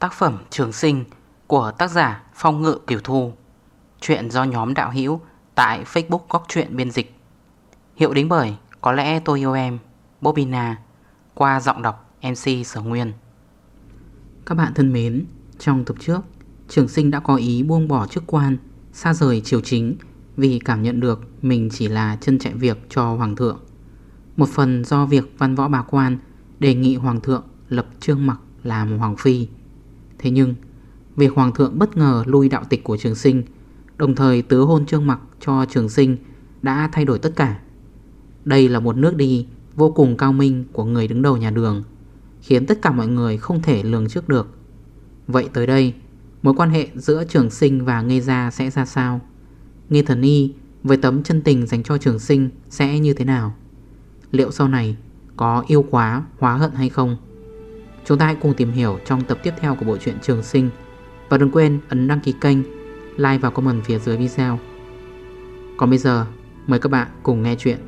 Tác phẩm Trường Sinh của tác giả Phong Ngự Kiều Thu. Chuyện do nhóm đạo hữu tại Facebook Góc Chuyện Biên Dịch. Hiệu đính bởi Có lẽ tôi yêu em, Bobina, Qua giọng đọc MC Sở Nguyên. Các bạn thân mến, Trong tập trước, Trường Sinh đã có ý buông bỏ chức quan, Xa rời triều chính Vì cảm nhận được mình chỉ là chân chạy việc cho Hoàng thượng. Một phần do việc văn võ bà quan Đề nghị Hoàng thượng lập trương mặc làm Hoàng Phi. Thế nhưng Việc Hoàng thượng bất ngờ lui đạo tịch của trường sinh, Đồng thời tứ hôn trương mặc cho trường sinh Đã thay đổi tất cả. Đây là một nước đi vô cùng cao minh của người đứng đầu nhà đường, Khiến tất cả mọi người không thể lường trước được. Vậy tới đây, Mối quan hệ giữa trường sinh và Nghê Gia sẽ ra sao? Nghê Thần Y với tấm chân tình dành cho trường sinh sẽ như thế nào? Liệu sau này có yêu quá, hóa hận hay không? Chúng ta hãy cùng tìm hiểu trong tập tiếp theo của bộ truyện Trường Sinh. Và đừng quên ấn đăng ký kênh, like và comment phía dưới video. Còn bây giờ, mời các bạn cùng nghe chuyện.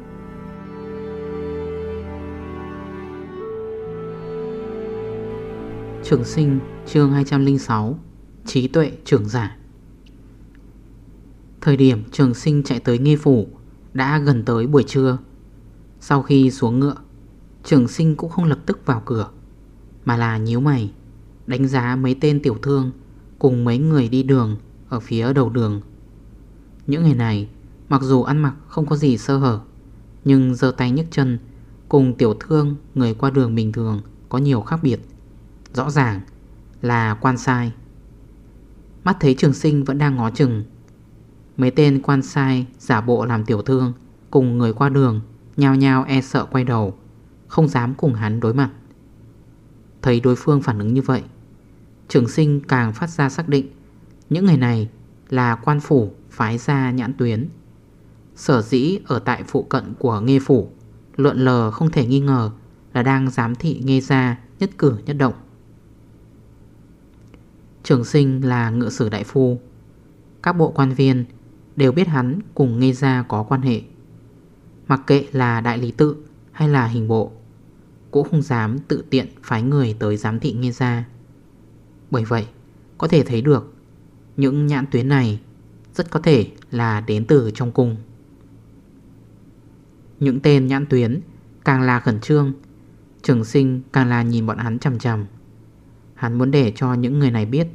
Trường Sinh chương 206 Trí tuệ trưởng giả. Thời điểm trường sinh chạy tới nghi phủ Đã gần tới buổi trưa. Sau khi xuống ngựa Trường sinh cũng không lập tức vào cửa. Mà là nhíu mày, Đánh giá mấy tên tiểu thương Cùng mấy người đi đường Ở phía đầu đường. Những người này, Mặc dù ăn mặc không có gì sơ hở, Nhưng dơ tay nhấc chân Cùng tiểu thương người qua đường bình thường Có nhiều khác biệt. Rõ ràng là quan sai. Mắt thấy trường sinh vẫn đang ngó chừng, Mấy tên quan sai giả bộ làm tiểu thương Cùng người qua đường Nhao nhao e sợ quay đầu, Không dám cùng hắn đối mặt. Thấy đối phương phản ứng như vậy. Trường sinh càng phát ra xác định, Những người này là quan phủ phái ra nhãn tuyến. Sở dĩ ở tại phụ cận của nghe phủ, Luận lờ không thể nghi ngờ Là đang giám thị nghe ra nhất cử nhất động. Trường sinh là ngựa sử đại phu. Các bộ quan viên đều biết hắn cùng nghe ra có quan hệ. Mặc kệ là đại lý tự hay là hình bộ cũng không dám tự tiện phái người tới giám thị nghe ra Bởi vậy, có thể thấy được, Những nhãn tuyến này rất có thể là đến từ trong cung. Những tên nhãn tuyến càng là khẩn trương, Trường sinh càng là nhìn bọn hắn chầm chầm Hắn muốn để cho những người này biết,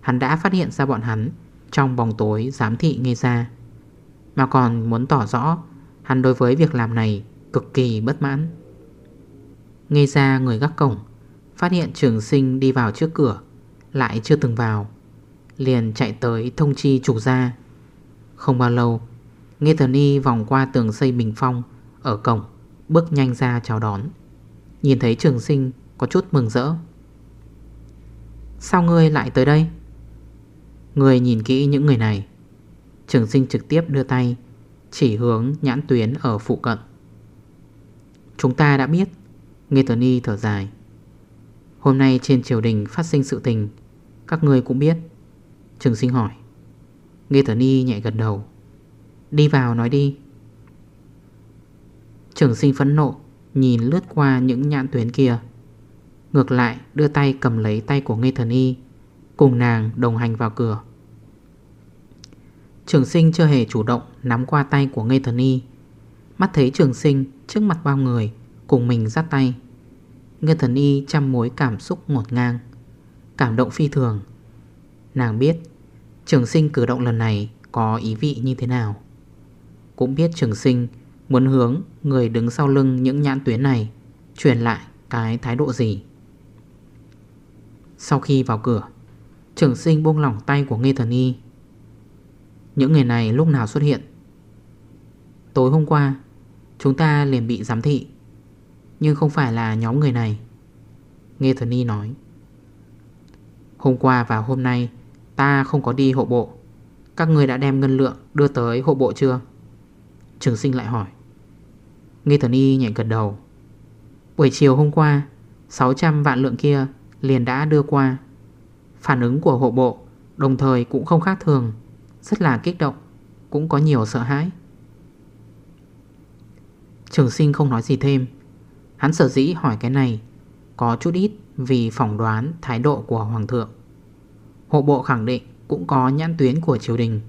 Hắn đã phát hiện ra bọn hắn Trong bóng tối giám thị nghe ra Mà còn muốn tỏ rõ, Hắn đối với việc làm này Cực kỳ bất mãn. Nghe ra người gác cổng, Phát hiện trường sinh đi vào trước cửa, Lại chưa từng vào. Liền chạy tới thông chi chủ gia. Không bao lâu, Nghe thần y vòng qua tường xây bình phong, Ở cổng, Bước nhanh ra chào đón. Nhìn thấy trường sinh, có chút mừng rỡ. Sao ngươi lại tới đây? Người nhìn kỹ những người này. Trường sinh trực tiếp đưa tay, Chỉ hướng nhãn tuyến ở phụ cận. Chúng ta đã biết Nghe Tuấn Y thở dài. Hôm nay trên triều đình phát sinh sự tình, Các người cũng biết. Trường sinh hỏi. Nghe Tuấn Y nhẹ gật đầu. Đi vào nói đi. Trường sinh phẫn nộ, Nhìn lướt qua những nhãn tuyến kia. Ngược lại, đưa tay cầm lấy tay của Nghe Thần Y Cùng nàng đồng hành vào cửa. Trường sinh chưa hề chủ động Nắm qua tay của Nghe Thần Y Mắt thấy trường sinh trước mặt bao người, Cùng mình dắt tay. Nghê Thần Y chăm mối cảm xúc ngột ngang. Cảm động phi thường. Nàng biết, Trường sinh cử động lần này Có ý vị như thế nào. Cũng biết trường sinh Muốn hướng người đứng sau lưng những nhãn tuyến này Truyền lại cái thái độ gì. Sau khi vào cửa, Trường sinh buông lỏng tay của Nghê Thần Y. Những người này lúc nào xuất hiện? Tối hôm qua, Chúng ta liền bị giám thị. Nhưng không phải là nhóm người này. Nghe Thần Y nói, Hôm qua và hôm nay Ta không có đi hộ bộ. Các người đã đem ngân lượng đưa tới hộ bộ chưa? Trường sinh lại hỏi. Nghe Thần Y nhảy gật đầu. Buổi chiều hôm qua 600 vạn lượng kia liền đã đưa qua. Phản ứng của hộ bộ Đồng thời cũng không khác thường, Rất là kích động, Cũng có nhiều sợ hãi. Trường sinh không nói gì thêm. Hắn sở dĩ hỏi cái này Có chút ít vì phỏng đoán thái độ của Hoàng thượng. Hộ bộ khẳng định cũng có nhãn tuyến của triều đình.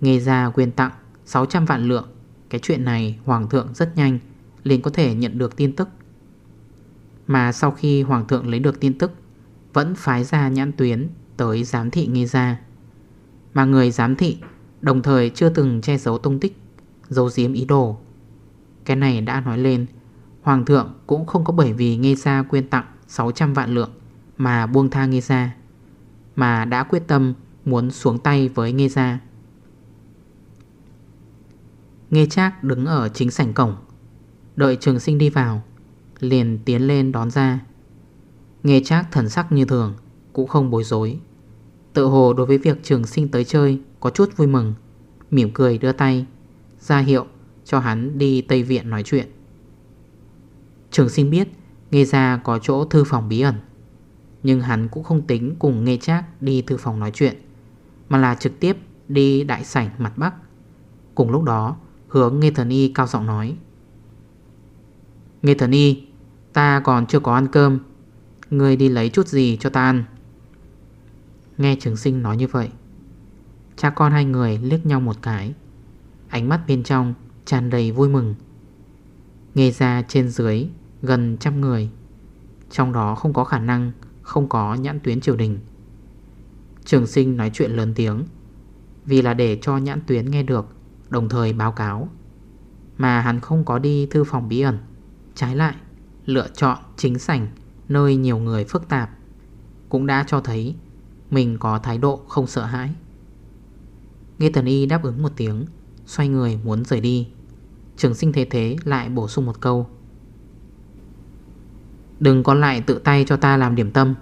Nghe ra quyên tặng 600 vạn lượng, Cái chuyện này Hoàng thượng rất nhanh liền có thể nhận được tin tức. Mà sau khi Hoàng thượng lấy được tin tức, Vẫn phái ra nhãn tuyến Tới giám thị nghe ra Mà người giám thị Đồng thời chưa từng che giấu tung tích, Giấu giếm ý đồ. Cái này đã nói lên Hoàng thượng cũng không có bởi vì nghe Sa quyên tặng 600 vạn lượng Mà buông tha nghe Sa, Mà đã quyết tâm muốn xuống tay với nghe Sa. Nghe Trác đứng ở chính sảnh cổng Đợi trường sinh đi vào Liền tiến lên đón ra. Nghe Trác thần sắc như thường Cũng không bối rối. Tự hồ đối với việc trường sinh tới chơi Có chút vui mừng Mỉm cười đưa tay ra hiệu cho hắn đi Tây Viện nói chuyện. Trường sinh biết Nghe ra có chỗ thư phòng bí ẩn. Nhưng hắn cũng không tính cùng Nghe Trác đi thư phòng nói chuyện, Mà là trực tiếp đi đại sảnh mặt Bắc. Cùng lúc đó, Hướng Nghe Thần Y cao giọng nói Nghe Thần Y, Ta còn chưa có ăn cơm. Ngươi đi lấy chút gì cho ta ăn? Nghe trường sinh nói như vậy, Cha con hai người liếc nhau một cái. Ánh mắt bên trong tràn đầy vui mừng. Nghe ra trên dưới gần trăm người. Trong đó không có khả năng, Không có nhãn tuyến triều đình. Trường sinh nói chuyện lớn tiếng, Vì là để cho nhãn tuyến nghe được, Đồng thời báo cáo. Mà hắn không có đi thư phòng bí ẩn. Trái lại, Lựa chọn chính sảnh, Nơi nhiều người phức tạp. Cũng đã cho thấy, Mình có thái độ không sợ hãi. Nghe Tần Y đáp ứng một tiếng, Xoay người muốn rời đi. Trường sinh thế thế lại bổ sung một câu. Đừng có lại tự tay cho ta làm điểm tâm.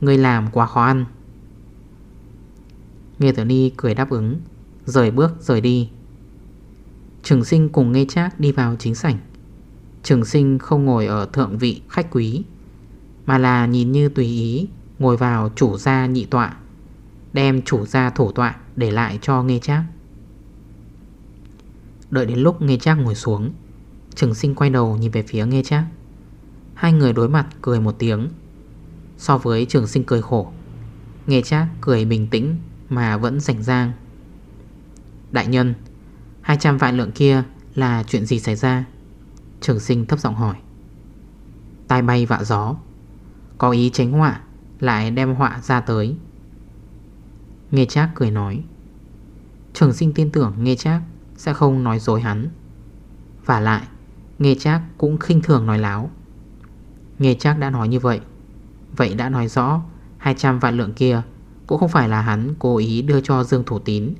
Ngươi làm quá khó ăn. Nghe Tử Ni cười đáp ứng, Rời bước, rời đi. Trường sinh cùng nghe chác đi vào chính sảnh. Trường sinh không ngồi ở thượng vị khách quý, Mà là nhìn như tùy ý Ngồi vào chủ gia nhị tọa, Đem chủ gia thổ tọa Để lại cho nghe chác Đợi đến lúc nghe chác ngồi xuống, Trường sinh quay đầu nhìn về phía nghe chác Hai người đối mặt cười một tiếng. So với trường sinh cười khổ Nghe chắc cười bình tĩnh Mà vẫn rảnh rang. Đại nhân 200 vạn lượng kia là chuyện gì xảy ra? Trường sinh thấp giọng hỏi. Tai bay vạ gió. Có ý tránh họa, Lại đem họa ra tới. Nghe chắc cười nói. Trường sinh tin tưởng nghe chắc Sẽ không nói dối hắn. Và lại Nghe chắc cũng khinh thường nói láo. Nghe chắc đã nói như vậy. Vậy đã nói rõ 200 vạn lượng kia Cũng không phải là hắn cố ý đưa cho Dương Thủ Tín.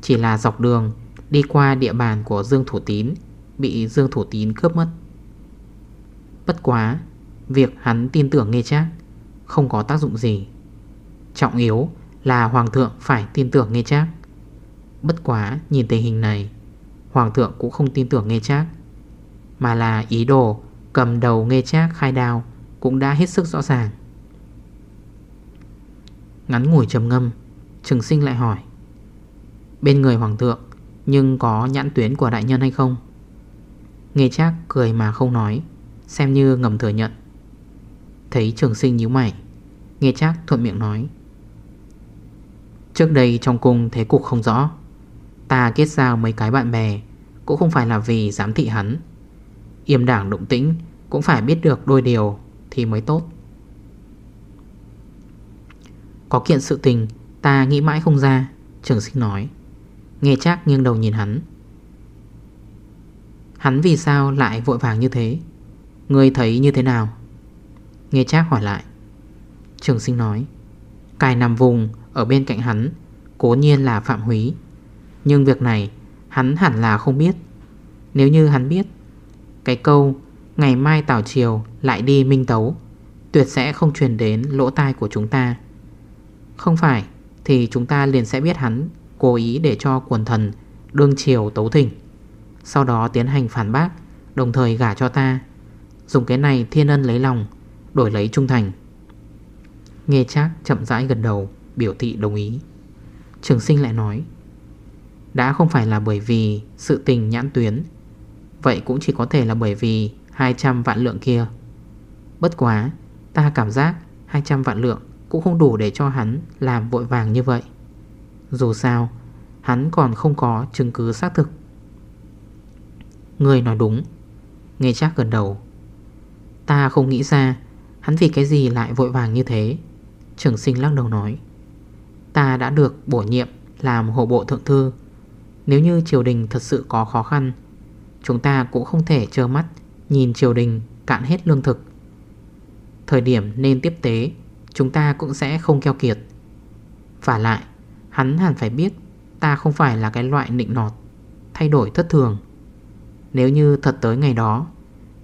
Chỉ là dọc đường, Đi qua địa bàn của Dương Thủ Tín, Bị Dương Thủ Tín cướp mất. Bất quá, Việc hắn tin tưởng nghe chắc Không có tác dụng gì. Trọng yếu là Hoàng thượng phải tin tưởng nghe chắc Bất quá, nhìn tình hình này, Hoàng thượng cũng không tin tưởng nghe chắc Mà là ý đồ Cầm đầu nghe chác khai đào Cũng đã hết sức rõ ràng. Ngắn ngủi trầm ngâm, Trường sinh lại hỏi, Bên người hoàng thượng Nhưng có nhãn tuyến của đại nhân hay không? Nghe chác cười mà không nói, Xem như ngầm thừa nhận. Thấy trường sinh nhíu mày Nghe chác thuận miệng nói, Trước đây trong cung thế cục không rõ, Ta kết giao mấy cái bạn bè Cũng không phải là vì giám thị hắn. Yêm đảng động tĩnh cũng phải biết được đôi điều Thì mới tốt. Có kiện sự tình, Ta nghĩ mãi không ra, Trường sinh nói. Nghe chắc nghiêng đầu nhìn hắn. Hắn vì sao lại vội vàng như thế? Ngươi thấy như thế nào? Nghe chắc hỏi lại. Trường sinh nói. Cài nằm vùng ở bên cạnh hắn, Cố nhiên là Phạm Húy Nhưng việc này hắn hẳn là không biết. Nếu như hắn biết, Cái câu Ngày mai tảo chiều lại đi minh tấu. Tuyệt sẽ không truyền đến lỗ tai của chúng ta. Không phải, Thì chúng ta liền sẽ biết hắn, Cố ý để cho quần thần, Đương chiều tấu thỉnh. Sau đó tiến hành phản bác, Đồng thời gả cho ta. Dùng cái này thiên ân lấy lòng, Đổi lấy trung thành. Nghe chắc chậm rãi gần đầu, Biểu thị đồng ý. Trường sinh lại nói, Đã không phải là bởi vì sự tình nhãn tuyến, Vậy cũng chỉ có thể là bởi vì 200 vạn lượng kia. Bất quá, Ta cảm giác 200 vạn lượng Cũng không đủ để cho hắn làm vội vàng như vậy. Dù sao, Hắn còn không có chứng cứ xác thực. Người nói đúng. Nghe chắc gần đầu. Ta không nghĩ ra Hắn vì cái gì lại vội vàng như thế. Trường sinh lắc đầu nói. Ta đã được bổ nhiệm làm hộ bộ thượng thư. Nếu như triều đình thật sự có khó khăn, Chúng ta cũng không thể trơ mắt Nhìn triều đình cạn hết lương thực. Thời điểm nên tiếp tế, Chúng ta cũng sẽ không keo kiệt. Và lại, Hắn hẳn phải biết Ta không phải là cái loại nịnh nọt, Thay đổi thất thường. Nếu như thật tới ngày đó,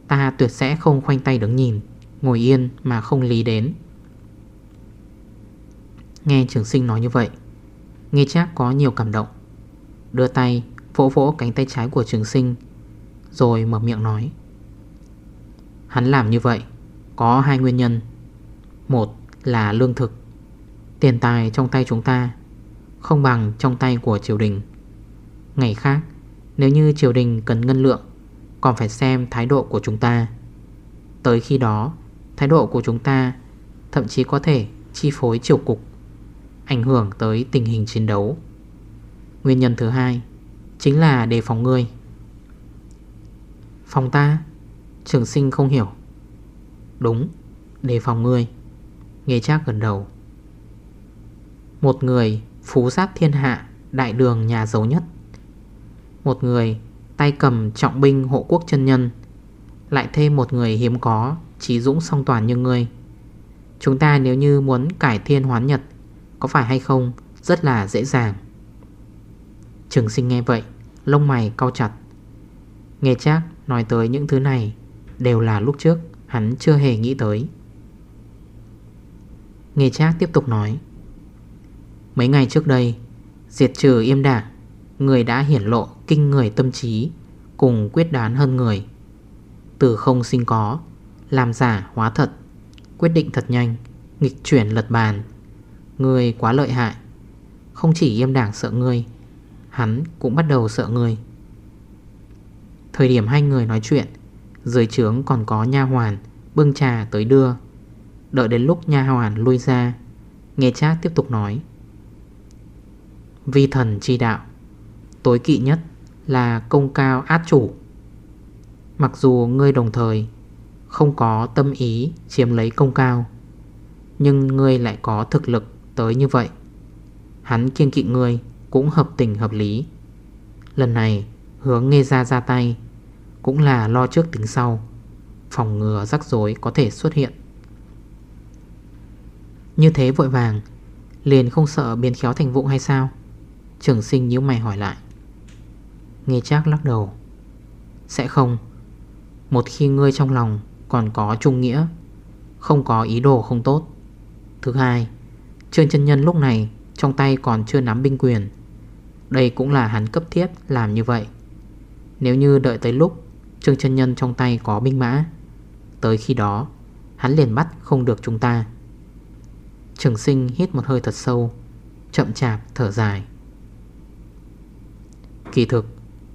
Ta tuyệt sẽ không khoanh tay đứng nhìn, Ngồi yên mà không lý đến. Nghe trường sinh nói như vậy Nghe chắc có nhiều cảm động. Đưa tay vỗ vỗ cánh tay trái của trường sinh, Rồi mở miệng nói. Hắn làm như vậy Có hai nguyên nhân. Một là lương thực. Tiền tài trong tay chúng ta Không bằng trong tay của triều đình. Ngày khác, Nếu như triều đình cần ngân lượng, Còn phải xem thái độ của chúng ta. Tới khi đó, Thái độ của chúng ta Thậm chí có thể chi phối triều cục, Ảnh hưởng tới tình hình chiến đấu. Nguyên nhân thứ hai Chính là đề phòng ngươi. Phòng ta Trường sinh không hiểu. Đúng, Đề phòng ngươi. Nghe chắc gần đầu. Một người phú sát thiên hạ, Đại đường nhà giàu nhất. Một người tay cầm trọng binh hộ quốc chân nhân. Lại thêm một người hiếm có, Trí dũng song toàn như ngươi. Chúng ta nếu như muốn cải thiên hoán nhật, Có phải hay không, Rất là dễ dàng. Trường sinh nghe vậy, Lông mày cau chặt. Nghe chắc nói tới những thứ này Đều là lúc trước, hắn chưa hề nghĩ tới. Nghe trác tiếp tục nói, Mấy ngày trước đây, Diệt trừ im đảng Người đã hiển lộ kinh người tâm trí, Cùng quyết đoán hơn người. Từ không sinh có, Làm giả hóa thật, Quyết định thật nhanh, Nghịch chuyển lật bàn. Người quá lợi hại, Không chỉ im đảng sợ người, Hắn cũng bắt đầu sợ người. Thời điểm hai người nói chuyện dưới trướng còn có nha hoàn, Bưng trà tới đưa. Đợi đến lúc nha hoàn lui ra, Nghe chát tiếp tục nói. Vi thần chi đạo, Tối kỵ nhất là công cao át chủ. Mặc dù ngươi đồng thời Không có tâm ý chiếm lấy công cao, Nhưng ngươi lại có thực lực tới như vậy. Hắn kiên kỵ ngươi cũng hợp tình hợp lý. Lần này, hướng nghe ra ra tay cũng là lo trước tính sau. Phòng ngừa rắc rối có thể xuất hiện. Như thế vội vàng, Liền không sợ biến khéo thành vụ hay sao? Trường sinh nhíu mày hỏi lại. Nghe chắc lắc đầu. Sẽ không. Một khi ngươi trong lòng còn có trung nghĩa, Không có ý đồ không tốt. Thứ hai, Trương chân nhân lúc này Trong tay còn chưa nắm binh quyền. Đây cũng là hắn cấp thiết làm như vậy. Nếu như đợi tới lúc Trương chân nhân trong tay có binh mã. Tới khi đó, Hắn liền bắt không được chúng ta. Trường sinh hít một hơi thật sâu, Chậm chạp thở dài. Kỳ thực,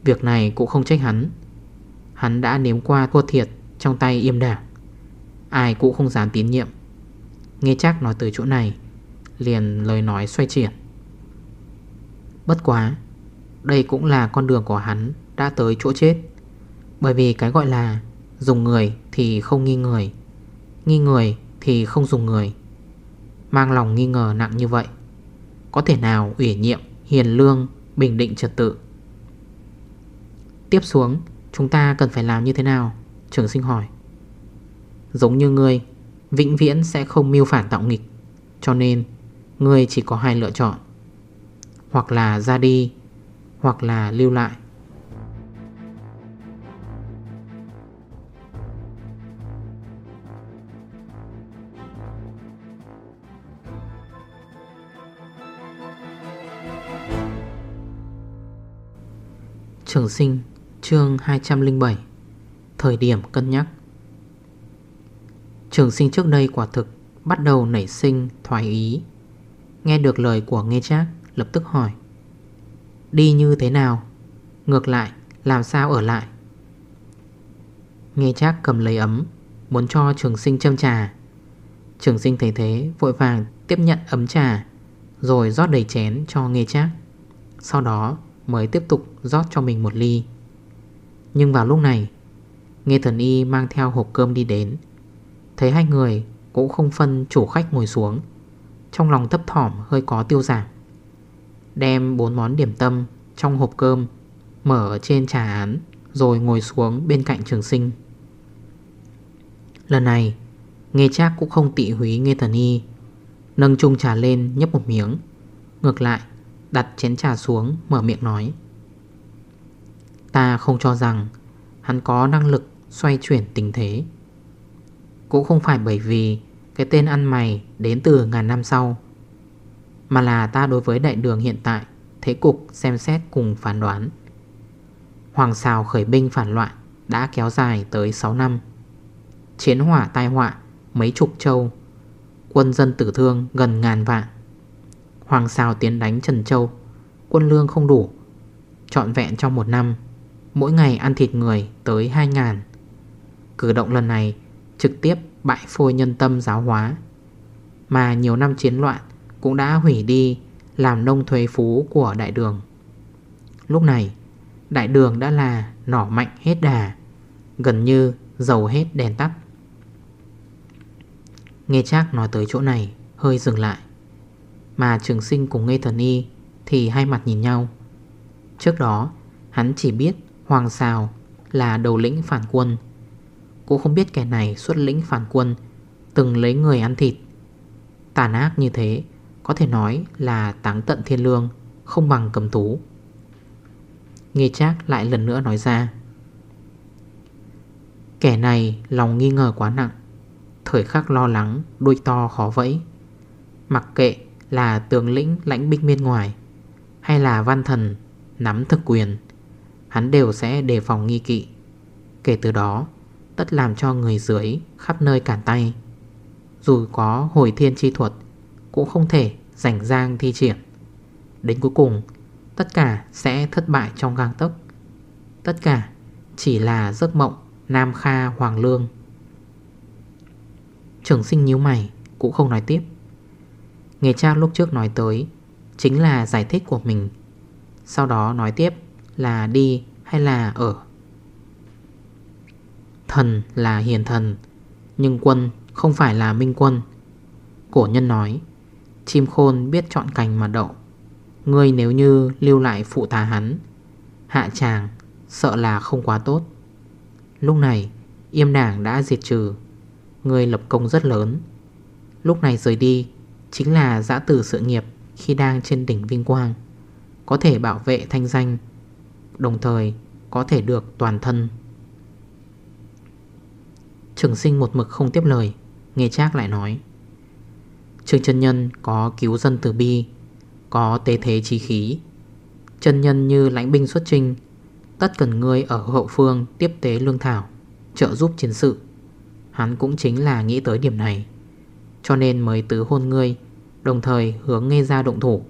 Việc này cũng không trách hắn. Hắn đã nếm qua thua thiệt Trong tay im đảng. Ai cũng không dám tín nhiệm. Nghe chắc nói từ chỗ này, Liền lời nói xoay chuyển. Bất quá, Đây cũng là con đường của hắn Đã tới chỗ chết. Bởi vì cái gọi là Dùng người thì không nghi người. Nghi người thì không dùng người. Mang lòng nghi ngờ nặng như vậy Có thể nào ủy nhiệm Hiền lương, bình định trật tự? Tiếp xuống Chúng ta cần phải làm như thế nào? Trường sinh hỏi. Giống như ngươi Vĩnh viễn sẽ không mưu phản tạo nghịch Cho nên Ngươi chỉ có hai lựa chọn. Hoặc là ra đi Hoặc là lưu lại. Trường sinh, chương 207 Thời điểm cân nhắc. Trường sinh trước đây quả thực Bắt đầu nảy sinh thoái ý. Nghe được lời của nghe Trác, lập tức hỏi, Đi như thế nào? Ngược lại, làm sao ở lại? Nghe Trác cầm lấy ấm, Muốn cho trường sinh châm trà. Trường sinh thấy thế, vội vàng tiếp nhận ấm trà, Rồi rót đầy chén cho nghe chác Sau đó mới tiếp tục rót cho mình một ly. Nhưng vào lúc này, Nghe thần y mang theo hộp cơm đi đến, Thấy hai người cũng không phân chủ khách ngồi xuống, Trong lòng thấp thỏm hơi có tiêu giảm. Đem bốn món điểm tâm trong hộp cơm Mở trên trà án, Rồi ngồi xuống bên cạnh trường sinh. Lần này, Nghe chắc cũng không tị húy nghe thần y, Nâng chung trà lên nhấp một miếng, Ngược lại Đặt chén trà xuống, mở miệng nói. Ta không cho rằng Hắn có năng lực xoay chuyển tình thế. Cũng không phải bởi vì Cái tên ăn mày đến từ ngàn năm sau, Mà là ta đối với đại đường hiện tại, Thế cục xem xét cùng phán đoán. Hoàng xào khởi binh phản loạn Đã kéo dài tới 6 năm. Chiến hỏa tai họa mấy chục châu, Quân dân tử thương gần ngàn vạn. Hoàng Sao tiến đánh Trần Châu. Quân lương không đủ. Trọn vẹn trong một năm, Mỗi ngày ăn thịt người tới 2 ngàn. Cử động lần này Trực tiếp bại phôi nhân tâm giáo hóa. Mà nhiều năm chiến loạn Cũng đã hủy đi Làm nông thuế phú của đại đường. Lúc này, Đại đường đã là nỏ mạnh hết đà, Gần như dầu hết đèn tắt. Nghe chắc nói tới chỗ này Hơi dừng lại. Mà trường sinh cùng Ngây Thần Y Thì hai mặt nhìn nhau. Trước đó, hắn chỉ biết Hoàng Sào là đầu lĩnh phản quân. Cũng không biết kẻ này xuất lĩnh phản quân, Từng lấy người ăn thịt. Tàn ác như thế, Có thể nói là táng tận thiên lương, Không bằng cầm tú Nghe chắc lại lần nữa nói ra, Kẻ này lòng nghi ngờ quá nặng, Thời khắc lo lắng, Đuôi to khó vẫy. Mặc kệ là tướng lĩnh lãnh binh bên ngoài, Hay là văn thần Nắm thực quyền, Hắn đều sẽ đề phòng nghi kỵ. Kể từ đó, Tất làm cho người dưới khắp nơi cản tay. Dù có hồi thiên chi thuật, Cũng không thể rảnh rang thi triển. Đến cuối cùng, Tất cả sẽ thất bại trong gang tốc Tất cả chỉ là giấc mộng Nam Kha Hoàng Lương. Trường sinh nhíu mày, Cũng không nói tiếp. Người cha lúc trước nói tới, Chính là giải thích của mình. Sau đó nói tiếp là đi hay là ở. Thần là hiền thần, Nhưng quân không phải là minh quân. Cổ nhân nói, Chim khôn biết chọn cành mà đậu. Ngươi nếu như lưu lại phụ tá hắn, Hạ chàng Sợ là không quá tốt. Lúc này, Yêm đảng đã diệt trừ. Ngươi lập công rất lớn. Lúc này rời đi Chính là giã tử sự nghiệp Khi đang trên đỉnh vinh quang, Có thể bảo vệ thanh danh, Đồng thời có thể được toàn thân. Trường sinh một mực không tiếp lời Nghe Trác lại nói Trương chân nhân có cứu dân từ bi, Có tế thế trí khí. Chân nhân như lãnh binh xuất trinh Tất cần ngươi ở hậu phương Tiếp tế lương thảo, Trợ giúp chiến sự. Hắn cũng chính là nghĩ tới điểm này. Cho nên mới tứ hôn ngươi, Đồng thời hướng nghe ra động thủ.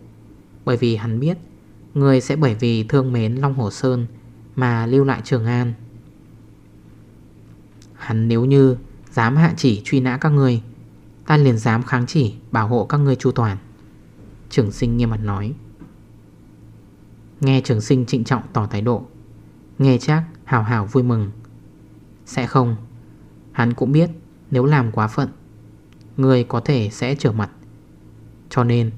Bởi vì hắn biết, Ngươi sẽ bởi vì thương mến Long Hồ Sơn Mà lưu lại Trường An. Hắn nếu như Dám hạ chỉ truy nã các ngươi, Ta liền dám kháng chỉ Bảo hộ các ngươi chu toàn. Trường sinh nghiêm mặt nói. Nghe trường sinh trịnh trọng tỏ thái độ, Nghe chắc hào hào vui mừng. Sẽ không, Hắn cũng biết nếu làm quá phận Người có thể sẽ trở mặt. Cho nên,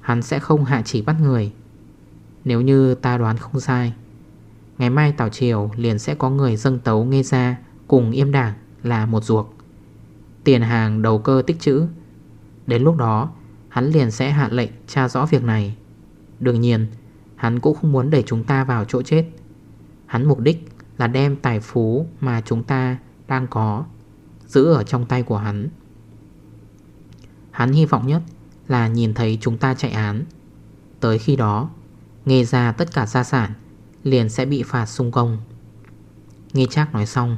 Hắn sẽ không hạ chỉ bắt người. Nếu như ta đoán không sai, Ngày mai Tảo Triều liền sẽ có người dâng tấu nghe ra Cùng im đảng là một ruột. Tiền hàng đầu cơ tích chữ. Đến lúc đó, Hắn liền sẽ hạ lệnh tra rõ việc này. Đương nhiên, Hắn cũng không muốn đẩy chúng ta vào chỗ chết. Hắn mục đích là đem tài phú mà chúng ta đang có Giữ ở trong tay của hắn. Hắn hy vọng nhất là nhìn thấy chúng ta chạy án. Tới khi đó, Nghe ra tất cả gia sản Liền sẽ bị phạt xung công. Nghe chắc nói xong,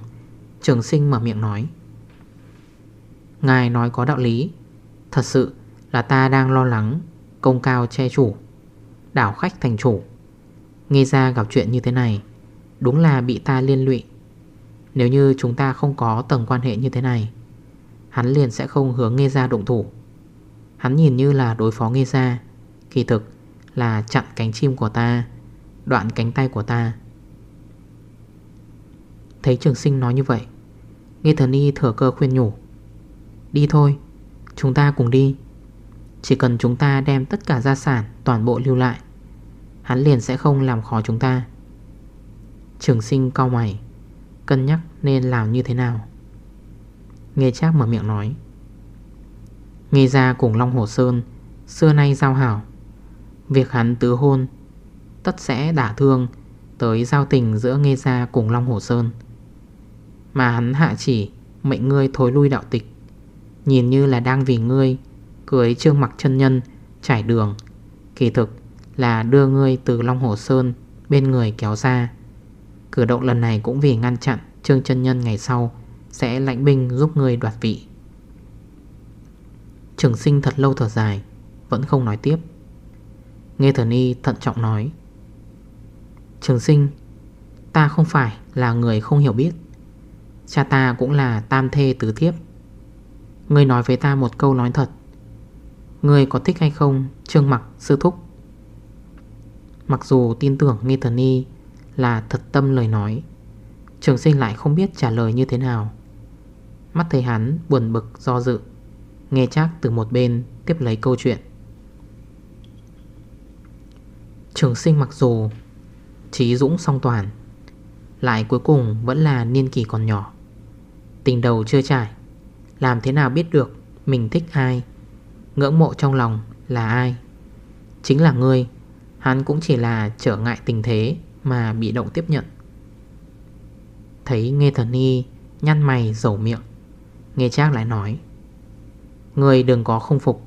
Trường sinh mở miệng nói, Ngài nói có đạo lý. Thật sự là ta đang lo lắng Công cao che chủ, Đảo khách thành chủ. Nghe ra gặp chuyện như thế này, Đúng là bị ta liên lụy. Nếu như chúng ta không có tầng quan hệ như thế này, Hắn liền sẽ không hướng nghe ra động thủ. Hắn nhìn như là đối phó nghe ra Kỳ thực là chặn cánh chim của ta, Đoạn cánh tay của ta. Thấy trường sinh nói như vậy Nghe thần y thừa cơ khuyên nhủ. Đi thôi, Chúng ta cùng đi. Chỉ cần chúng ta đem tất cả gia sản Toàn bộ lưu lại, Hắn liền sẽ không làm khó chúng ta. Trường sinh cao mày, Cân nhắc nên làm như thế nào. Nghe chắc mở miệng nói. Nghe ra cùng Long Hồ Sơn, Xưa nay giao hảo. Việc hắn tứ hôn, Tất sẽ đả thương Tới giao tình giữa Nghe ra cùng Long Hồ Sơn. Mà hắn hạ chỉ Mệnh ngươi thối lui đạo tịch, Nhìn như là đang vì ngươi Cưới trương mặc chân nhân Trải đường. Kỳ thực là đưa ngươi từ Long Hồ Sơn Bên người kéo ra. Cử động lần này cũng vì ngăn chặn Trương chân nhân ngày sau Sẽ lãnh binh giúp ngươi đoạt vị. Trường sinh thật lâu thở dài, Vẫn không nói tiếp. Nghe thần y thận trọng nói, Trường sinh, Ta không phải là người không hiểu biết. Cha ta cũng là tam thê tứ thiếp. Ngươi nói với ta một câu nói thật. Ngươi có thích hay không Trương mặc sư thúc? Mặc dù tin tưởng Nghe thần y Là thật tâm lời nói, Trường sinh lại không biết trả lời như thế nào. Mắt thấy hắn buồn bực, do dự. Nghe chắc từ một bên tiếp lấy câu chuyện. Trường sinh mặc dù Trí dũng song toàn, Lại cuối cùng vẫn là niên kỳ còn nhỏ. Tình đầu chưa trải, Làm thế nào biết được Mình thích ai, Ngưỡng mộ trong lòng là ai? Chính là ngươi, Hắn cũng chỉ là trở ngại tình thế Mà bị động tiếp nhận. Thấy nghe thần y Nhăn mày dầu miệng, Nghe chắc lại nói Người đừng có không phục.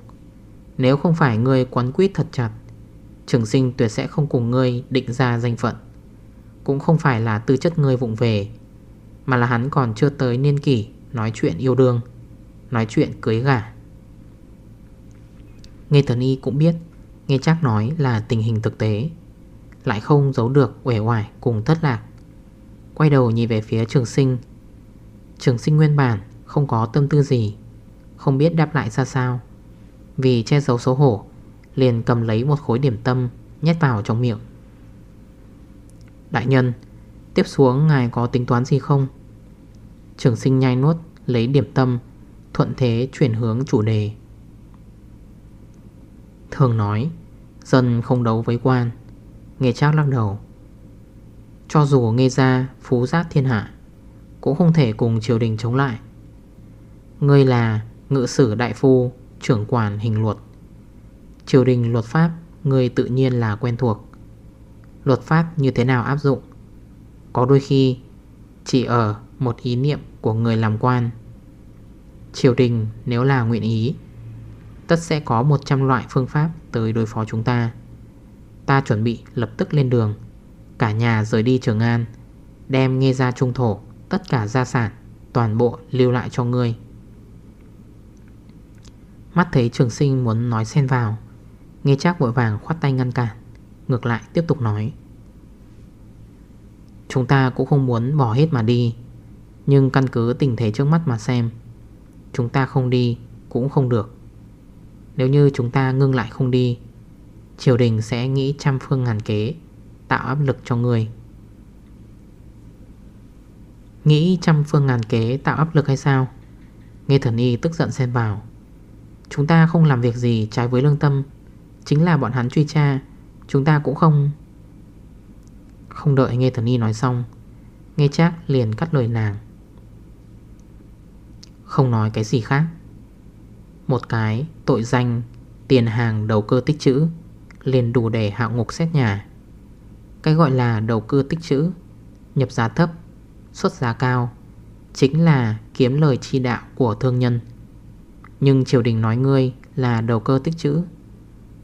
Nếu không phải người quấn quýt thật chặt, Trường sinh tuyệt sẽ không cùng ngươi định ra danh phận. Cũng không phải là tư chất ngươi vụng về, Mà là hắn còn chưa tới niên kỷ Nói chuyện yêu đương, Nói chuyện cưới gả. Nghe Tần Y cũng biết, Nghe chắc nói là tình hình thực tế, Lại không giấu được uể oải cùng thất lạc. Quay đầu nhìn về phía trường sinh. Trường sinh nguyên bản Không có tâm tư gì không biết đáp lại ra sao. Vì che giấu xấu hổ, Liền cầm lấy một khối điểm tâm, Nhét vào trong miệng. Đại nhân, Tiếp xuống ngài có tính toán gì không? Trường sinh nhai nuốt, Lấy điểm tâm, Thuận thế chuyển hướng chủ đề. Thường nói, Dân không đấu với quan Nghe chắc lắc đầu. Cho dù nghe ra phú giác thiên hạ, Cũng không thể cùng triều đình chống lại. Ngươi là ngự sử đại phu, Trưởng quản hình luật. Triều đình luật pháp, Người tự nhiên là quen thuộc. Luật pháp như thế nào áp dụng? Có đôi khi, Chỉ ở một ý niệm của người làm quan. Triều đình nếu là nguyện ý, Tất sẽ có 100 loại phương pháp tới đối phó chúng ta. Ta chuẩn bị lập tức lên đường, Cả nhà rời đi Trường An, Đem nghe ra trung thổ, Tất cả gia sản, Toàn bộ lưu lại cho ngươi. Mắt thấy trường sinh muốn nói xen vào. Nghe chắc vội vàng khoát tay ngăn cản, Ngược lại tiếp tục nói. Chúng ta cũng không muốn bỏ hết mà đi, Nhưng căn cứ tình thế trước mắt mà xem, Chúng ta không đi cũng không được. Nếu như chúng ta ngưng lại không đi, Triều đình sẽ nghĩ trăm phương ngàn kế Tạo áp lực cho người. Nghĩ trăm phương ngàn kế tạo áp lực hay sao? Nghe thần y tức giận xen vào. Chúng ta không làm việc gì trái với lương tâm. Chính là bọn hắn truy tra. Chúng ta cũng không Không đợi nghe thần y nói xong, Nghe chắc liền cắt lời nàng. Không nói cái gì khác. Một cái tội danh, Tiền hàng đầu cơ tích chữ, Liền đủ để hạ ngục xét nhà. Cái gọi là đầu cơ tích chữ, Nhập giá thấp, Xuất giá cao, Chính là kiếm lời chi đạo của thương nhân. Nhưng triều đình nói ngươi là đầu cơ tích chữ.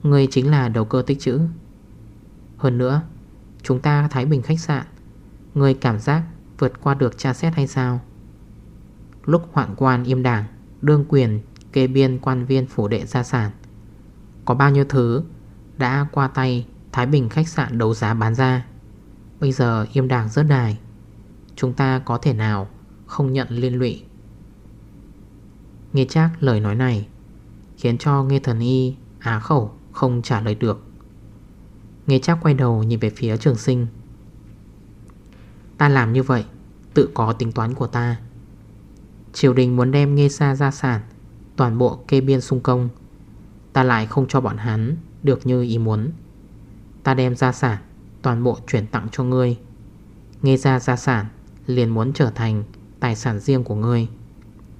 Ngươi chính là đầu cơ tích chữ. Hơn nữa, Chúng ta Thái Bình khách sạn, Ngươi cảm giác vượt qua được tra xét hay sao? Lúc hoạn quan im đảng, Đương quyền kê biên quan viên phủ đệ gia sản, Có bao nhiêu thứ Đã qua tay Thái Bình khách sạn đấu giá bán ra? Bây giờ im đảng rớt đài, Chúng ta có thể nào Không nhận liên lụy Nghe chắc lời nói này, Khiến cho nghe thần y á khẩu không trả lời được. Nghe chắc quay đầu nhìn về phía trường sinh. Ta làm như vậy, Tự có tính toán của ta. Triều đình muốn đem nghe xa gia sản, Toàn bộ kê biên sung công. Ta lại không cho bọn hắn Được như ý muốn. Ta đem gia sản, Toàn bộ chuyển tặng cho ngươi. Nghe ra gia sản liền muốn trở thành Tài sản riêng của ngươi.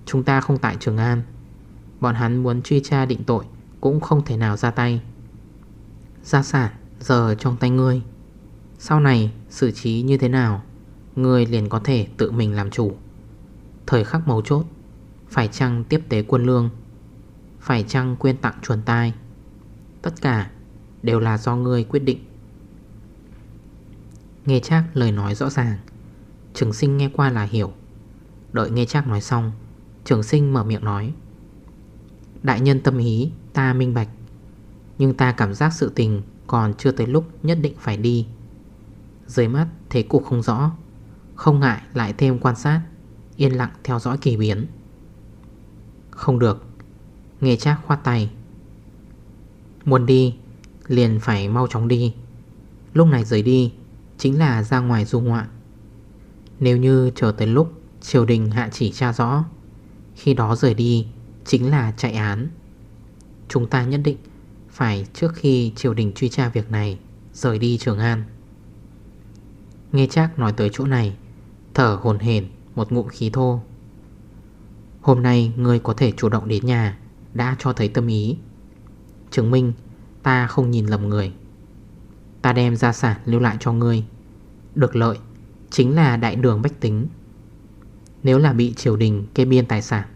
Chúng ta không tại Trường An. Bọn hắn muốn truy tra định tội, Cũng không thể nào ra tay. Gia sản, giờ trong tay ngươi. Sau này, xử trí như thế nào, Ngươi liền có thể tự mình làm chủ. Thời khắc mấu chốt, Phải chăng tiếp tế quân lương? Phải chăng quyên tặng chuẩn tai? Tất cả đều là do ngươi quyết định. Nghe chắc lời nói rõ ràng. Trường sinh nghe qua là hiểu. Đợi nghe chắc nói xong Trường sinh mở miệng nói. Đại nhân tâm ý, ta minh bạch. Nhưng ta cảm giác sự tình Còn chưa tới lúc nhất định phải đi. Dưới mắt, thế cục không rõ. Không ngại lại thêm quan sát, Yên lặng theo dõi kỳ biến. Không được. Nghe chắc khoát tay. Muốn đi, Liền phải mau chóng đi. Lúc này rời đi, Chính là ra ngoài du ngoạn. Nếu như chờ tới lúc Triều đình hạ chỉ tra rõ khi đó rời đi Chính là chạy án. Chúng ta nhất định Phải trước khi triều đình truy tra việc này Rời đi Trường An. Nghe chắc nói tới chỗ này, Thở hồn hển một ngụm khí thô. Hôm nay ngươi có thể chủ động đến nhà, Đã cho thấy tâm ý. Chứng minh ta không nhìn lầm người. Ta đem gia sản lưu lại cho ngươi. Được lợi Chính là đại đường bách tính. Nếu là bị triều đình kê biên tài sản,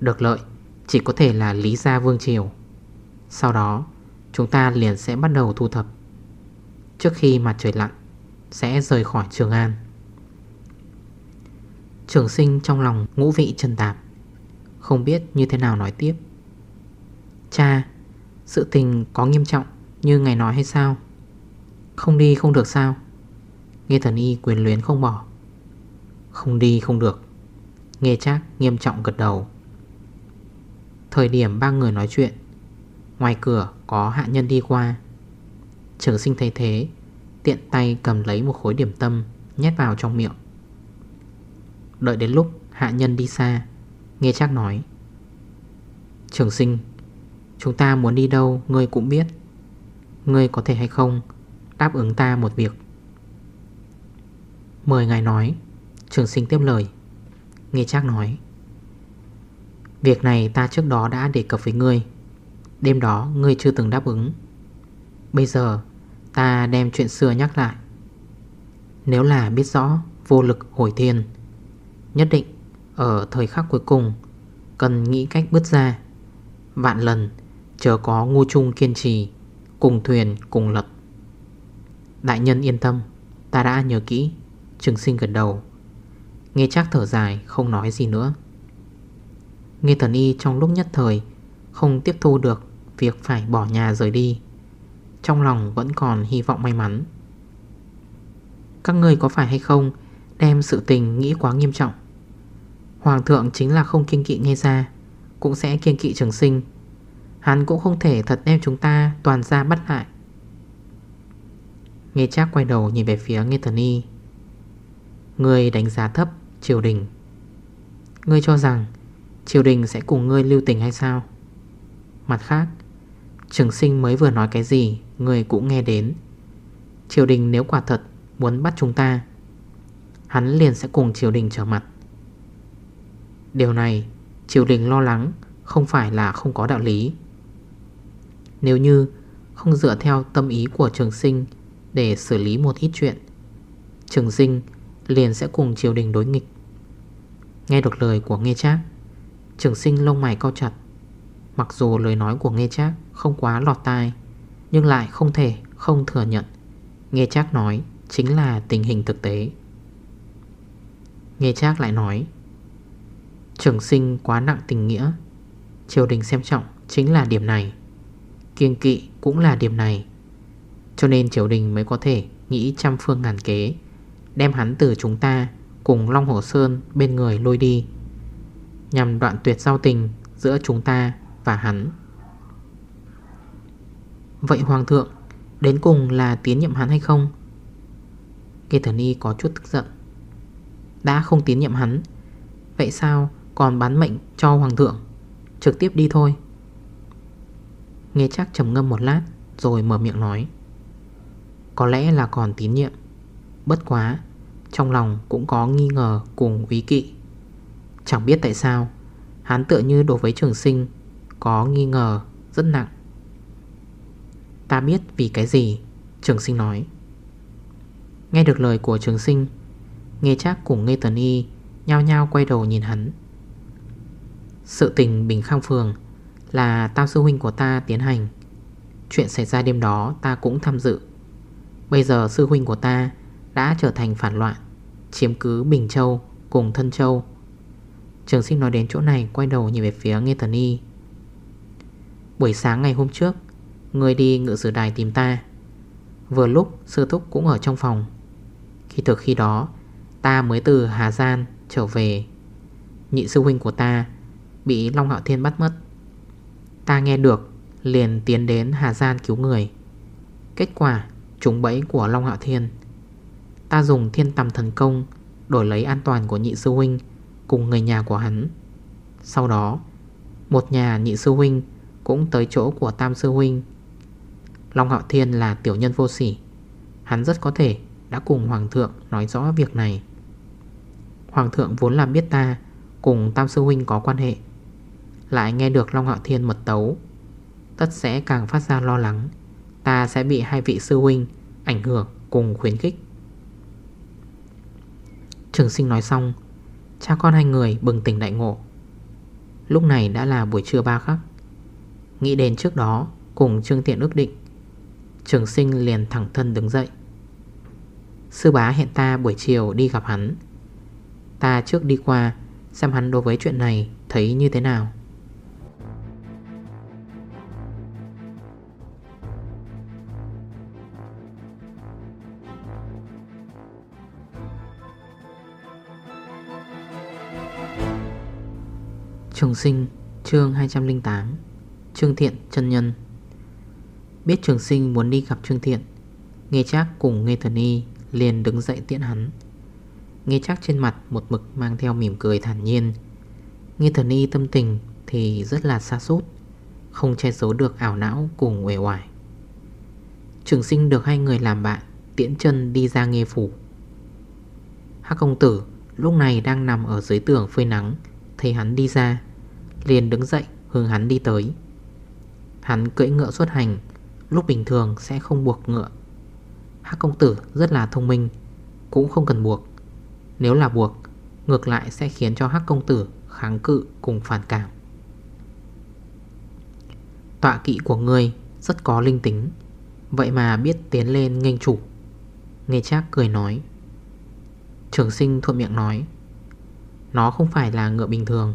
Được lợi Chỉ có thể là Lý Gia Vương Triều. Sau đó, Chúng ta liền sẽ bắt đầu thu thập. Trước khi mặt trời lặn, Sẽ rời khỏi Trường An. Trường sinh trong lòng ngũ vị trần tạp, Không biết như thế nào nói tiếp. Cha, Sự tình có nghiêm trọng Như ngày nói hay sao? Không đi không được sao? Nghe thần y quyền luyến không bỏ. Không đi không được. Nghe chắc nghiêm trọng gật đầu. Thời điểm ba người nói chuyện, Ngoài cửa có hạ nhân đi qua. Trường sinh thấy thế, Tiện tay cầm lấy một khối điểm tâm, Nhét vào trong miệng. Đợi đến lúc hạ nhân đi xa, Nghe chắc nói, Trường sinh, Chúng ta muốn đi đâu Ngươi cũng biết. Ngươi có thể hay không Đáp ứng ta một việc? Mời ngài nói. Trường sinh tiếp lời. Nghe chắc nói. Việc này ta trước đó đã đề cập với ngươi. Đêm đó, ngươi chưa từng đáp ứng. Bây giờ, Ta đem chuyện xưa nhắc lại. Nếu là biết rõ Vô lực hồi thiên, Nhất định ở thời khắc cuối cùng, Cần nghĩ cách bước ra. Vạn lần, chờ có ngu chung kiên trì, Cùng thuyền, cùng lật. Đại nhân yên tâm, Ta đã nhớ kỹ. Trường sinh gần đầu. Nghe chắc thở dài, không nói gì nữa. Nghe thần y trong lúc nhất thời, Không tiếp thu được Việc phải bỏ nhà rời đi. Trong lòng vẫn còn hy vọng may mắn. Các người có phải hay không Đem sự tình nghĩ quá nghiêm trọng? Hoàng thượng chính là không kiên kỵ nghe ra, Cũng sẽ kiên kỵ trường sinh. Hắn cũng không thể thật đem chúng ta toàn ra bắt lại. Nghe chắc quay đầu nhìn về phía Nghe Thần Y. Người đánh giá thấp triều đình. Ngươi cho rằng triều đình sẽ cùng ngươi lưu tình hay sao? Mặt khác, Trường sinh mới vừa nói cái gì, Ngươi cũng nghe đến. Triều đình nếu quả thật muốn bắt chúng ta, Hắn liền sẽ cùng triều đình trở mặt. Điều này, triều đình lo lắng Không phải là không có đạo lý. Nếu như Không dựa theo tâm ý của trường sinh Để xử lý một ít chuyện, Trường sinh liền sẽ cùng triều đình đối nghịch. Nghe được lời của Nghe Trác, Trường sinh lông mày co chặt. Mặc dù lời nói của Nghe Trác không quá lọt tai, Nhưng lại không thể không thừa nhận. Nghe Trác nói chính là tình hình thực tế. Nghe Trác lại nói, Trường sinh quá nặng tình nghĩa. Triều đình xem trọng chính là điểm này Kiên kỵ cũng là điểm này. Cho nên triều đình mới có thể Nghĩ trăm phương ngàn kế, Đem hắn từ chúng ta Cùng Long Hồ Sơn bên người lôi đi. Nhằm đoạn tuyệt giao tình giữa chúng ta và hắn. Vậy Hoàng thượng, Đến cùng là tiến nhiệm hắn hay không? Kê thần y có chút tức giận. Đã không tiến nhiệm hắn, Vậy sao còn bán mệnh cho Hoàng thượng? Trực tiếp đi thôi. Nghe chắc trầm ngâm một lát Rồi mở miệng nói. Có lẽ là còn tín nhiệm. Bất quá trong lòng cũng có nghi ngờ cùng quý kỵ. Chẳng biết tại sao Hắn tựa như đối với trường sinh, Có nghi ngờ rất nặng. Ta biết vì cái gì? Trường sinh nói. Nghe được lời của trường sinh Nghe chắc cùng Nghe Tần Y Nhao nhao quay đầu nhìn hắn. Sự tình Bình Khang Phường Là Tam Sư Huynh của ta tiến hành. Chuyện xảy ra đêm đó ta cũng tham dự. Bây giờ Sư Huynh của ta đã trở thành phản loạn, Chiếm cứ Bình Châu cùng Thân Châu. Trường sinh nói đến chỗ này, Quay đầu nhìn về phía Nghe Thần Y. Buổi sáng ngày hôm trước, Người đi ngựa sử đài tìm ta. Vừa lúc, sư thúc cũng ở trong phòng. Khi thực khi đó, Ta mới từ Hà Gian trở về. Nhị sư huynh của ta Bị Long Hạo Thiên bắt mất. Ta nghe được, Liền tiến đến Hà Gian cứu người. Kết quả, trúng bẫy của Long Hạo Thiên. Ta dùng thiên tầm thần công Đổi lấy an toàn của nhị sư huynh Cùng người nhà của hắn. Sau đó, Một nhà nhị sư huynh Cũng tới chỗ của tam sư huynh. Long Hạo Thiên là tiểu nhân vô sỉ, Hắn rất có thể đã cùng Hoàng thượng nói rõ việc này. Hoàng thượng vốn là biết ta Cùng Tam Sư Huynh có quan hệ, Lại nghe được Long Hạo Thiên mật tấu, Tất sẽ càng phát ra lo lắng. Ta sẽ bị hai vị Sư Huynh Ảnh hưởng cùng khuyến khích. Trường sinh nói xong, Cha con hai người bừng tỉnh đại ngộ. Lúc này đã là buổi trưa ba khắc. Nghĩ đến trước đó, Cùng Trương Tiện ước định, Trường sinh liền thẳng thân đứng dậy. Sư bá hẹn ta buổi chiều đi gặp hắn. Ta trước đi qua, Xem hắn đối với chuyện này thấy như thế nào. Trường sinh, chương 208 Trương Thiện, chân Nhân. Biết trường sinh muốn đi gặp Trương Thiện Nghe chắc cùng Nghe Thần Y liền đứng dậy tiễn hắn. Nghe chắc trên mặt một mực mang theo mỉm cười thản nhiên. Nghe Thần Y tâm tình thì rất là xa sút, Không che giấu được ảo não cùng uể oải. Trường sinh được hai người làm bạn, Tiễn chân đi ra nghe phủ. Hắc công tử lúc này đang nằm ở dưới tường phơi nắng, Thấy hắn đi ra. Liền đứng dậy, hướng hắn đi tới. Hắn cưỡi ngựa xuất hành, Lúc bình thường sẽ không buộc ngựa. Hắc công tử rất là thông minh, Cũng không cần buộc. Nếu là buộc, Ngược lại sẽ khiến cho Hắc công tử kháng cự cùng phản cảm. Tọa kỵ của ngươi rất có linh tính, Vậy mà biết tiến lên nghênh chủ. Nghe chắc cười nói. Trường sinh thuận miệng nói, Nó không phải là ngựa bình thường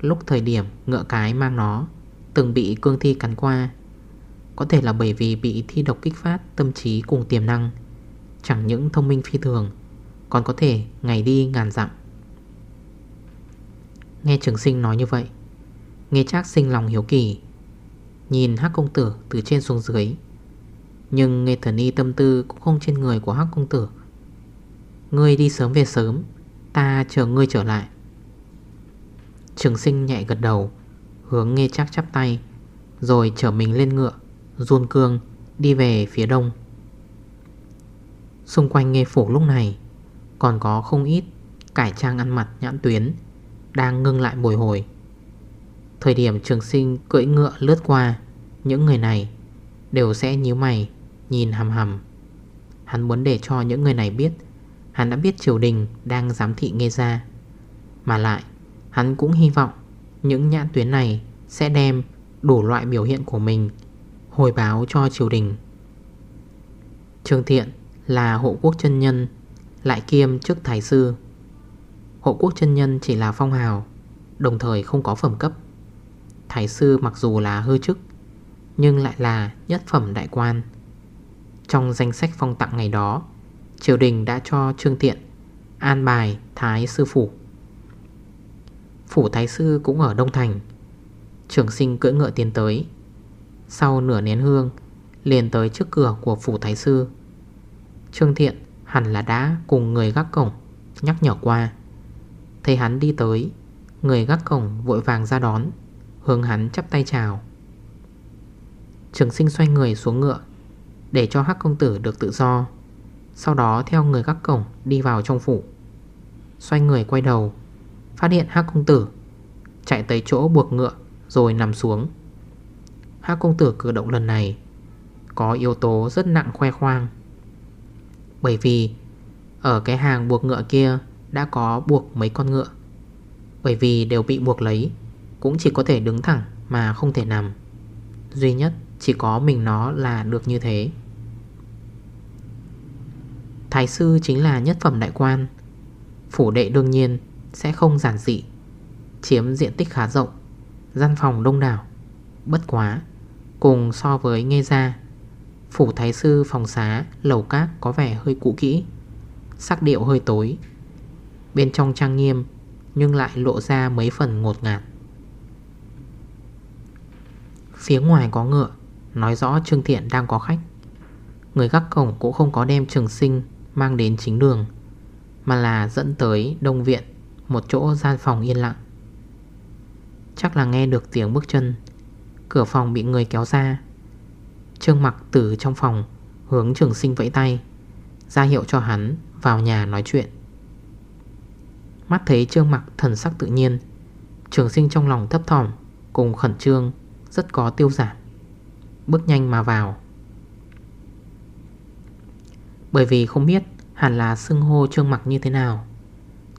Lúc thời điểm ngựa cái mang nó, Từng bị cương thi cắn qua. Có thể là bởi vì bị thi độc kích phát tâm trí cùng tiềm năng, Chẳng những thông minh phi thường, Còn có thể ngày đi ngàn dặm. Nghe trường sinh nói như vậy, Nghe chắc sinh lòng hiếu kỳ, Nhìn hắc công tử từ trên xuống dưới. Nhưng nghe thần y tâm tư cũng không trên người của hắc công tử. Ngươi đi sớm về sớm, Ta chờ ngươi trở lại. Trường sinh nhẹ gật đầu, Hướng nghe chắc chắp tay, Rồi chở mình lên ngựa, Run cương, đi về phía đông. Xung quanh nghe phủ lúc này, Còn có không ít Cải trang ăn mặt nhãn tuyến Đang ngưng lại bồi hồi Thời điểm trường sinh cưỡi ngựa lướt qua, Những người này Đều sẽ nhíu mày, Nhìn hầm hầm Hắn muốn để cho những người này biết, Hắn đã biết triều đình đang giám thị nghe ra Mà lại Hắn cũng hy vọng Những nhãn tuyến này sẽ đem đủ loại biểu hiện của mình Hồi báo cho triều đình. Trương Thiện là hộ quốc chân nhân, Lại kiêm chức thái sư. Hộ quốc chân nhân chỉ là phong hào, Đồng thời không có phẩm cấp. Thái sư mặc dù là hư chức, Nhưng lại là nhất phẩm đại quan. Trong danh sách phong tặng ngày đó, Triều đình đã cho Trương Thiện An bài Thái sư phủ Phủ Thái Sư cũng ở Đông Thành. Trường sinh cưỡi ngựa tiến tới. Sau nửa nén hương, Liền tới trước cửa của Phủ Thái Sư. Trương Thiện hẳn là đã cùng người gác cổng Nhắc nhở qua. Thấy hắn đi tới, Người gác cổng vội vàng ra đón, Hướng hắn chắp tay chào. Trường sinh xoay người xuống ngựa, Để cho hắc công tử được tự do. Sau đó theo người gác cổng đi vào trong phủ. Xoay người quay đầu Phát hiện hắc công tử. Chạy tới chỗ buộc ngựa, Rồi nằm xuống. Hắc công tử cử động lần này Có yếu tố rất nặng khoe khoang. Bởi vì Ở cái hàng buộc ngựa kia Đã có buộc mấy con ngựa. Bởi vì đều bị buộc lấy, Cũng chỉ có thể đứng thẳng Mà không thể nằm. Duy nhất chỉ có mình nó là được như thế. Thái sư chính là nhất phẩm đại quan. Phủ đệ đương nhiên sẽ không giản dị, Chiếm diện tích khá rộng, Gian phòng đông đảo, Bất quá, Cùng so với nghe ra Phủ thái sư phòng xá, Lầu cát có vẻ hơi cũ kỹ, Sắc điệu hơi tối. Bên trong trang nghiêm Nhưng lại lộ ra mấy phần ngột ngạt. Phía ngoài có ngựa, Nói rõ Trương Thiện đang có khách. Người gác cổng cũng không có đem trường sinh Mang đến chính đường, Mà là dẫn tới Đông Viện. Một chỗ gian phòng yên lặng. Chắc là nghe được tiếng bước chân, Cửa phòng bị người kéo ra. Trương mặc từ trong phòng Hướng trường sinh vẫy tay, ra hiệu cho hắn vào nhà nói chuyện. Mắt thấy trương mặc thần sắc tự nhiên, Trường sinh trong lòng thấp thỏm Cùng khẩn trương, Rất có tiêu giảm Bước nhanh mà vào. Bởi vì không biết Hẳn là xưng hô trương mặc như thế nào.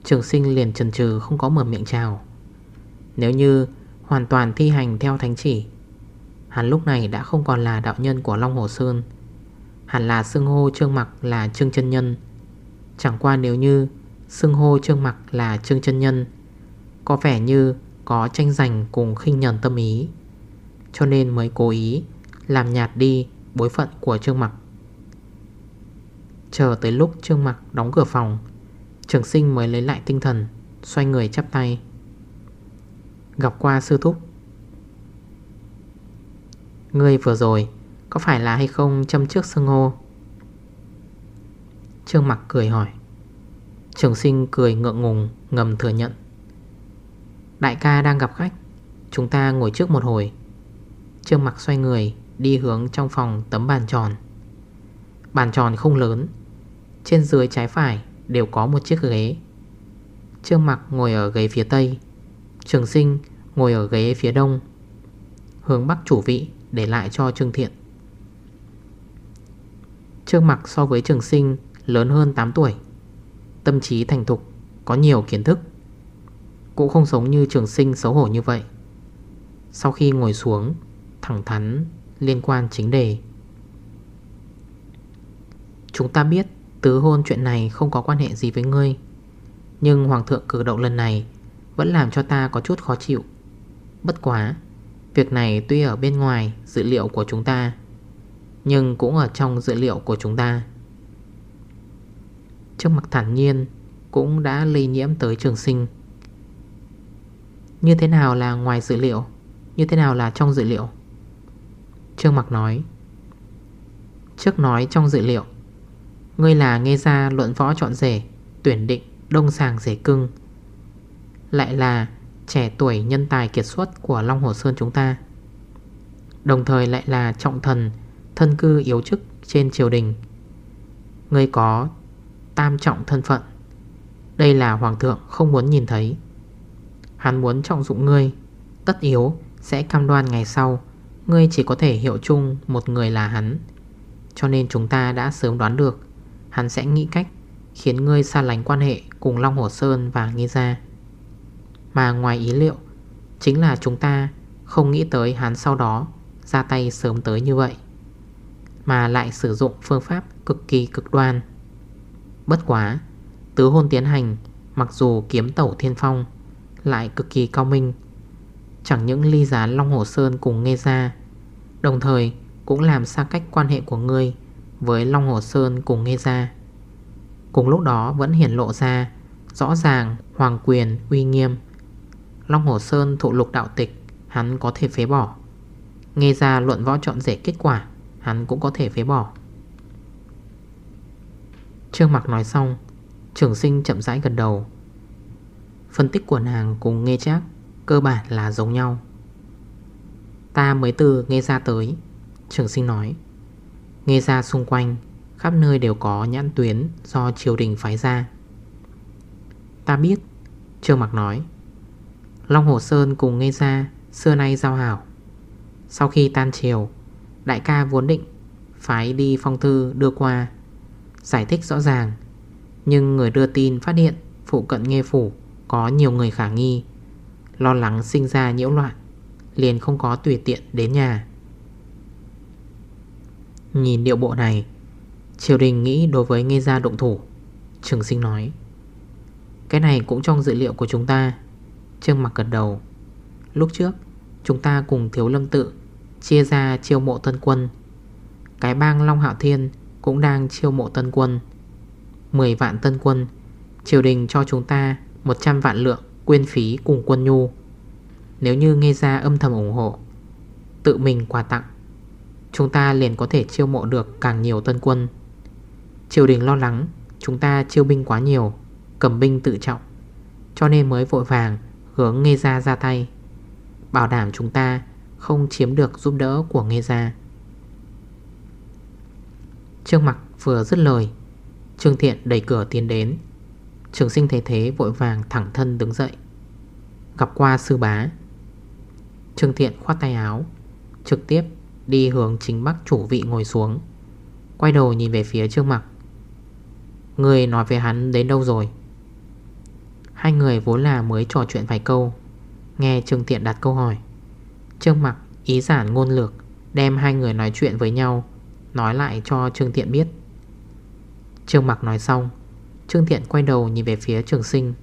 Trường sinh liền chần chừ không có mở miệng chào. Nếu như hoàn toàn thi hành theo thánh chỉ, Hắn lúc này đã không còn là đạo nhân của Long Hồ Sơn. Hẳn là xưng hô trương mặc là trương chân nhân. Chẳng qua nếu như xưng hô trương mặc là trương chân nhân, Có vẻ như có tranh giành cùng khinh nhờn tâm ý. Cho nên mới cố ý làm nhạt đi bối phận của Trương Mặc. Chờ tới lúc Trương Mặc đóng cửa phòng Trường sinh mới lấy lại tinh thần, Xoay người chắp tay. Gặp qua sư thúc. Ngươi vừa rồi, Có phải là hay không châm trước sưng hô? Trương Mặc cười hỏi. Trường sinh cười ngượng ngùng, Ngầm thừa nhận. Đại ca đang gặp khách, Chúng ta ngồi trước một hồi. Trương Mặc xoay người, Đi hướng trong phòng tấm bàn tròn. Bàn tròn không lớn, Trên dưới trái phải đều có một chiếc ghế. Trương mặc ngồi ở ghế phía tây, Trường sinh ngồi ở ghế phía đông, Hướng bắc chủ vị để lại cho Trương Thiện. Trương mặc so với trường sinh lớn hơn 8 tuổi, Tâm trí thành thục, Có nhiều kiến thức. Cũng không giống như trường sinh xấu hổ như vậy. Sau khi ngồi xuống, Thẳng thắn, liên quan chính đề. Chúng ta biết tứ hôn chuyện này không có quan hệ gì với ngươi. Nhưng Hoàng thượng cử động lần này Vẫn làm cho ta có chút khó chịu. Bất quá, Việc này tuy ở bên ngoài dữ liệu của chúng ta, Nhưng cũng ở trong dữ liệu của chúng ta. Trước mặt thản nhiên Cũng đã lây nhiễm tới trường sinh. Như thế nào là ngoài dữ liệu? Như thế nào là trong dữ liệu? Trương Mặc nói, Trước nói trong dữ liệu Ngươi là nghe ra luận võ chọn rể, Tuyển định đông sàng rể cưng. Lại là trẻ tuổi nhân tài kiệt xuất của Long Hồ Sơn chúng ta. Đồng thời lại là trọng thần, Thân cư yếu chức trên triều đình. Ngươi có tam trọng thân phận. Đây là hoàng thượng không muốn nhìn thấy. Hắn muốn trọng dụng ngươi, Tất yếu sẽ cam đoan ngày sau, Ngươi chỉ có thể hiệu chung một người là hắn. Cho nên chúng ta đã sớm đoán được Hắn sẽ nghĩ cách Khiến ngươi xa lánh quan hệ cùng Long Hồ Sơn và Nghi Gia. Mà ngoài ý liệu, Chính là chúng ta không nghĩ tới hắn sau đó Ra tay sớm tới như vậy, Mà lại sử dụng phương pháp cực kỳ cực đoan. Bất quá, Tứ hôn tiến hành, Mặc dù kiếm tẩu thiên phong Lại cực kỳ cao minh, Chẳng những ly giá Long Hồ Sơn cùng nghe ra Đồng thời cũng làm xa cách quan hệ của ngươi với Long Hồ Sơn cùng nghe ra. Cùng lúc đó vẫn hiển lộ ra Rõ ràng hoàng quyền uy nghiêm. Long Hồ Sơn thụ lục đạo tịch, Hắn có thể phế bỏ. Nghe ra luận võ chọn rể kết quả, Hắn cũng có thể phế bỏ. Trương Mạc nói xong, Trường sinh chậm rãi gần đầu. Phân tích của nàng cùng nghe chắc Cơ bản là giống nhau. Ta mới từ nghe ra tới, Trường sinh nói. Nghe ra xung quanh, Khắp nơi đều có nhãn tuyến Do triều đình phái ra. Ta biết, Trương Mạc nói. Long Hồ Sơn cùng nghe ra Xưa nay giao hảo. Sau khi tan triều, Đại ca vốn định Phái đi phong thư đưa qua, Giải thích rõ ràng. Nhưng người đưa tin phát hiện Phụ cận nghe phủ có nhiều người khả nghi, Lo lắng sinh ra nhiễu loạn, Liền không có tùy tiện đến nhà. Nhìn điệu bộ này, Triều đình nghĩ đối với nghe gia động thủ. Trường sinh nói, Cái này cũng trong dự liệu của chúng ta. Trương mặc gật đầu, Lúc trước, chúng ta cùng thiếu lâm tự Chia ra chiêu mộ tân quân. Cái bang Long Hạo Thiên Cũng đang chiêu mộ tân quân. 10 vạn tân quân, Triều đình cho chúng ta 100 vạn lượng quyên phí cùng quân nhu. Nếu như nghe ra âm thầm ủng hộ, Tự mình quà tặng. Chúng ta liền có thể chiêu mộ được càng nhiều tân quân. Triều đình lo lắng, Chúng ta chiêu binh quá nhiều, Cầm binh tự trọng, Cho nên mới vội vàng hướng nghe ra ra tay. Bảo đảm chúng ta không chiếm được giúp đỡ của nghe ra Trương mặt vừa dứt lời, Trương Thiện đẩy cửa tiến đến. Trường sinh thấy thế vội vàng thẳng thân đứng dậy. Gặp qua sư bá. Trương Thiện khoát tay áo, Trực tiếp đi hướng chính bắc chủ vị ngồi xuống. Quay đầu nhìn về phía Trương Mặc. Người nói về hắn đến đâu rồi? Hai người vốn là mới trò chuyện vài câu, Nghe Trương Thiện đặt câu hỏi. Trương Mặc ý giản ngôn lược, Đem hai người nói chuyện với nhau, Nói lại cho Trương Thiện biết. Trương Mặc nói xong, Trương Thiện quay đầu nhìn về phía trường sinh.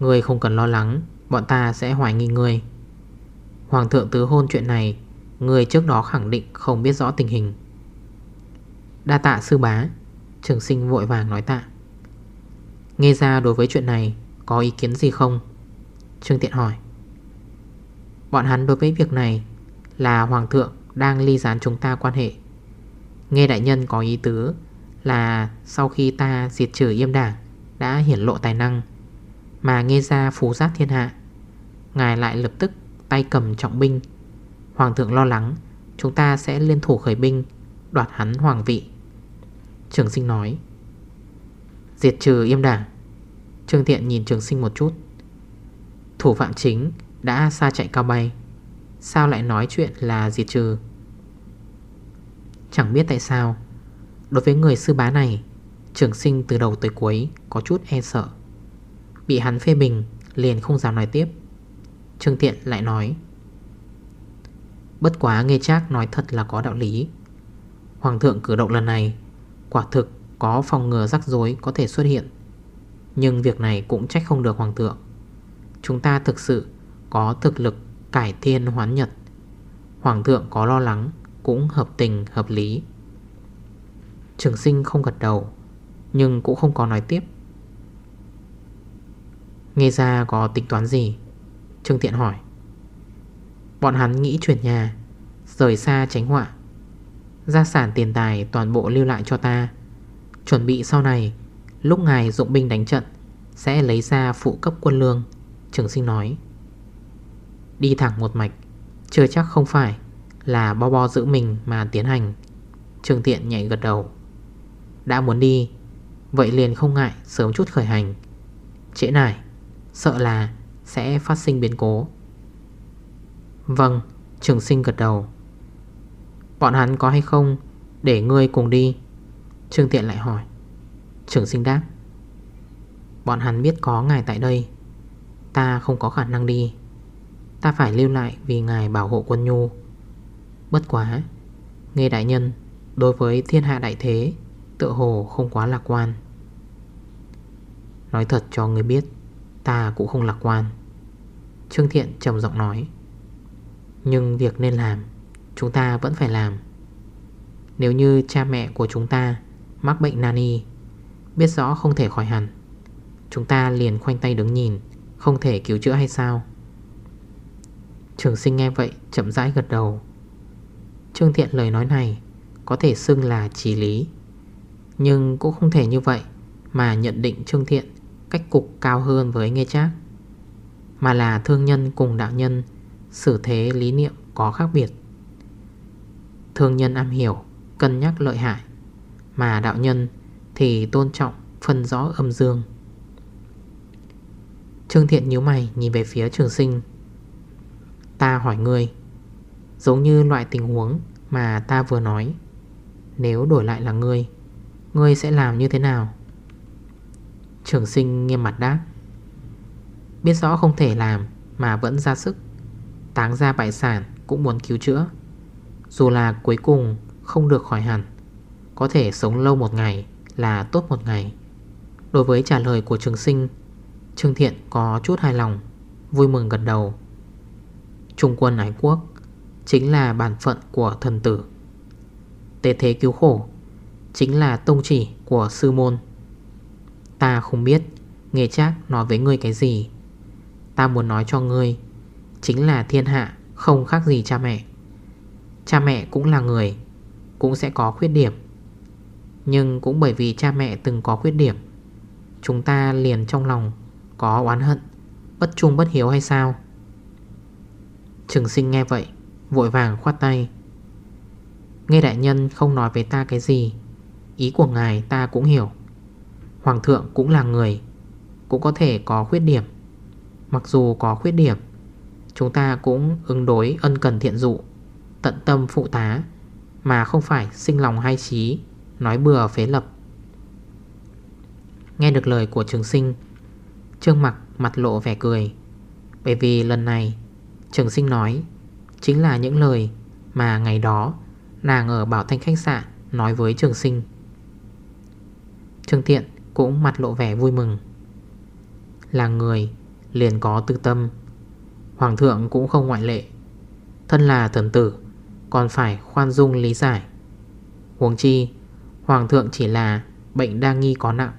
Người không cần lo lắng, Bọn ta sẽ hoài nghi người. Hoàng thượng tứ hôn chuyện này Người trước đó khẳng định không biết rõ tình hình. Đa tạ sư bá. Trường sinh vội vàng nói tạ. Nghe ra đối với chuyện này, Có ý kiến gì không? Trương tiện hỏi. Bọn hắn đối với việc này Là Hoàng thượng đang ly gián chúng ta quan hệ. Nghe đại nhân có ý tứ là sau khi ta diệt trừ yêm đảng, đã hiển lộ tài năng. Mà nghe ra phú giác thiên hạ. Ngài lại lập tức tay cầm trọng binh. Hoàng thượng lo lắng, chúng ta sẽ liên thủ khởi binh, đoạt hắn hoàng vị. Trường sinh nói, Diệt trừ yêm đảng. Trương Thiện nhìn trường sinh một chút. Thủ phạm chính đã xa chạy cao bay, Sao lại nói chuyện là diệt trừ? Chẳng biết tại sao, Đối với người sư bá này, Trường sinh từ đầu tới cuối Có chút e sợ. Bị hắn phê bình, liền không dám nói tiếp. Trương Tiện lại nói Bất quá nghe chắc nói thật là có đạo lý. Hoàng thượng cử động lần này, Quả thực có phòng ngừa rắc rối có thể xuất hiện. Nhưng việc này cũng trách không được Hoàng thượng. Chúng ta thực sự có thực lực cải thiên hoán nhật. Hoàng thượng có lo lắng, Cũng hợp tình, hợp lý. Trường sinh không gật đầu, Nhưng cũng không có nói tiếp. Nghe ra có tính toán gì? Trương Thiện hỏi. Bọn hắn nghĩ chuyển nhà, Rời xa tránh họa. Gia sản tiền tài toàn bộ lưu lại cho ta. Chuẩn bị sau này, Lúc ngài dụng binh đánh trận, Sẽ lấy ra phụ cấp quân lương, Trường sinh nói. Đi thẳng một mạch, Chưa chắc không phải Là bo bo giữ mình mà tiến hành. Trương tiện nhảy gật đầu. Đã muốn đi, Vậy liền không ngại sớm chút khởi hành. Trễ nải, Sợ là sẽ phát sinh biến cố. Vâng Trường sinh gật đầu. Bọn hắn có hay không? Để ngươi cùng đi. Trương Tiện lại hỏi. Trường sinh đáp. Bọn hắn biết có ngài tại đây. Ta không có khả năng đi. Ta phải lưu lại vì ngài bảo hộ quân nhu. Bất quá, Nghe đại nhân, Đối với thiên hạ đại thế Tự hồ không quá lạc quan. Nói thật cho người biết, Ta cũng không lạc quan. Trương Thiện trầm giọng nói. Nhưng việc nên làm, Chúng ta vẫn phải làm. Nếu như cha mẹ của chúng ta Mắc bệnh nani, Biết rõ không thể khỏi hẳn, Chúng ta liền khoanh tay đứng nhìn, Không thể cứu chữa hay sao? Trường sinh nghe vậy chậm rãi gật đầu. Trương Thiện lời nói này Có thể xưng là trí lý, Nhưng cũng không thể như vậy Mà nhận định Trương Thiện Cách cục cao hơn với nghe chắc Mà là thương nhân cùng đạo nhân sử thế lý niệm có khác biệt. Thương nhân am hiểu, Cân nhắc lợi hại, Mà đạo nhân thì tôn trọng, Phân rõ âm dương. Trương Thiện nhíu mày nhìn về phía trường sinh. Ta hỏi ngươi, Giống như loại tình huống mà ta vừa nói, Nếu đổi lại là ngươi Ngươi sẽ làm như thế nào? Trường sinh nghiêm mặt đáp. Biết rõ không thể làm Mà vẫn ra sức. Táng ra bại sản cũng muốn cứu chữa. Dù là cuối cùng không được khỏi hẳn, Có thể sống lâu một ngày là tốt một ngày. Đối với trả lời của trường sinh, Trương Thiện có chút hài lòng, Vui mừng gật đầu. Trung quân ái quốc Chính là bản phận của thần tử. Tế thế cứu khổ Chính là tông chỉ của sư môn. Ta không biết, nghề chắc nói với ngươi cái gì. Ta muốn nói cho ngươi Chính là thiên hạ, không khác gì cha mẹ. Cha mẹ cũng là người, Cũng sẽ có khuyết điểm. Nhưng cũng bởi vì cha mẹ từng có khuyết điểm, Chúng ta liền trong lòng Có oán hận, Bất trung bất hiếu hay sao? Trường sinh nghe vậy, Vội vàng khoát tay. Nghe đại nhân không nói với ta cái gì, Ý của ngài ta cũng hiểu. Hoàng thượng cũng là người, Cũng có thể có khuyết điểm. Mặc dù có khuyết điểm Chúng ta cũng ứng đối ân cần thiện dụ, Tận tâm phụ tá, Mà không phải sinh lòng hay trí, Nói bừa phế lập. Nghe được lời của trường sinh, Trương mặt mặt lộ vẻ cười, Bởi vì lần này, Trường sinh nói, Chính là những lời mà ngày đó Nàng ở Bảo Thanh khách sạn Nói với trường sinh. Trương Tiện cũng mặt lộ vẻ vui mừng. Là người liền có tư tâm Hoàng thượng cũng không ngoại lệ. Thân là thần tử, Còn phải khoan dung lý giải. Huống chi, Hoàng thượng chỉ là bệnh đa nghi có nặng,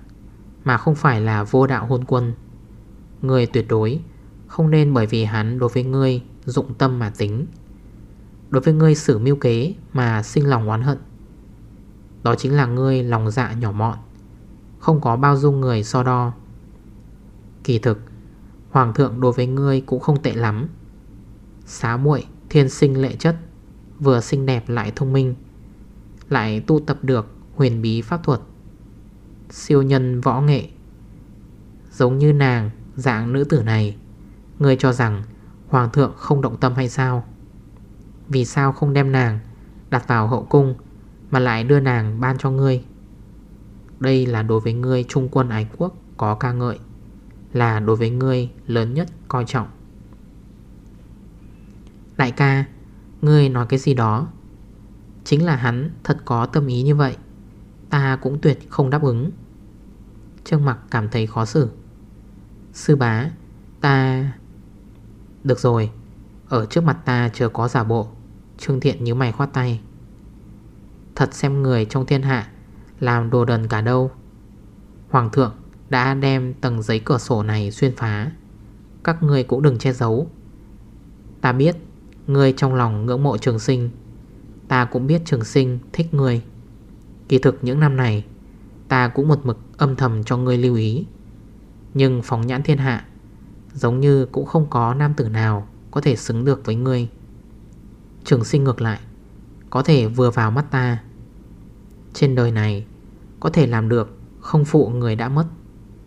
Mà không phải là vô đạo hôn quân. Người tuyệt đối Không nên bởi vì hắn đối với ngươi Dụng tâm mà tính. Đối với ngươi xử mưu kế Mà sinh lòng oán hận. Đó chính là ngươi lòng dạ nhỏ mọn, Không có bao dung người so đo. Kỳ thực Hoàng thượng đối với ngươi cũng không tệ lắm. Xá muội, thiên sinh lệ chất, Vừa xinh đẹp lại thông minh, Lại tu tập được huyền bí pháp thuật. Siêu nhân võ nghệ, Giống như nàng, dạng nữ tử này, Ngươi cho rằng Hoàng thượng không động tâm hay sao? Vì sao không đem nàng Đặt vào hậu cung Mà lại đưa nàng ban cho ngươi? Đây là đối với ngươi trung quân ái quốc Có ca ngợi. Là đối với ngươi lớn nhất coi trọng. Đại ca, Ngươi nói cái gì đó? Chính là hắn thật có tâm ý như vậy, Ta cũng tuyệt không đáp ứng. Trương mặt cảm thấy khó xử. Sư bá, Ta Được rồi, Ở trước mặt ta chưa có giả bộ. Trương Thiện như mày khoát tay. Thật xem người trong thiên hạ Làm đồ đần cả đâu. Hoàng thượng đã đem tầng giấy cửa sổ này xuyên phá. Các người cũng đừng che giấu. Ta biết, Ngươi trong lòng ngưỡng mộ trường sinh. Ta cũng biết trường sinh thích ngươi. Kỳ thực những năm này, Ta cũng một mực âm thầm cho ngươi lưu ý. Nhưng phóng nhãn thiên hạ, Giống như cũng không có nam tử nào Có thể xứng được với ngươi. Trường sinh ngược lại, Có thể vừa vào mắt ta. Trên đời này, Có thể làm được Không phụ người đã mất.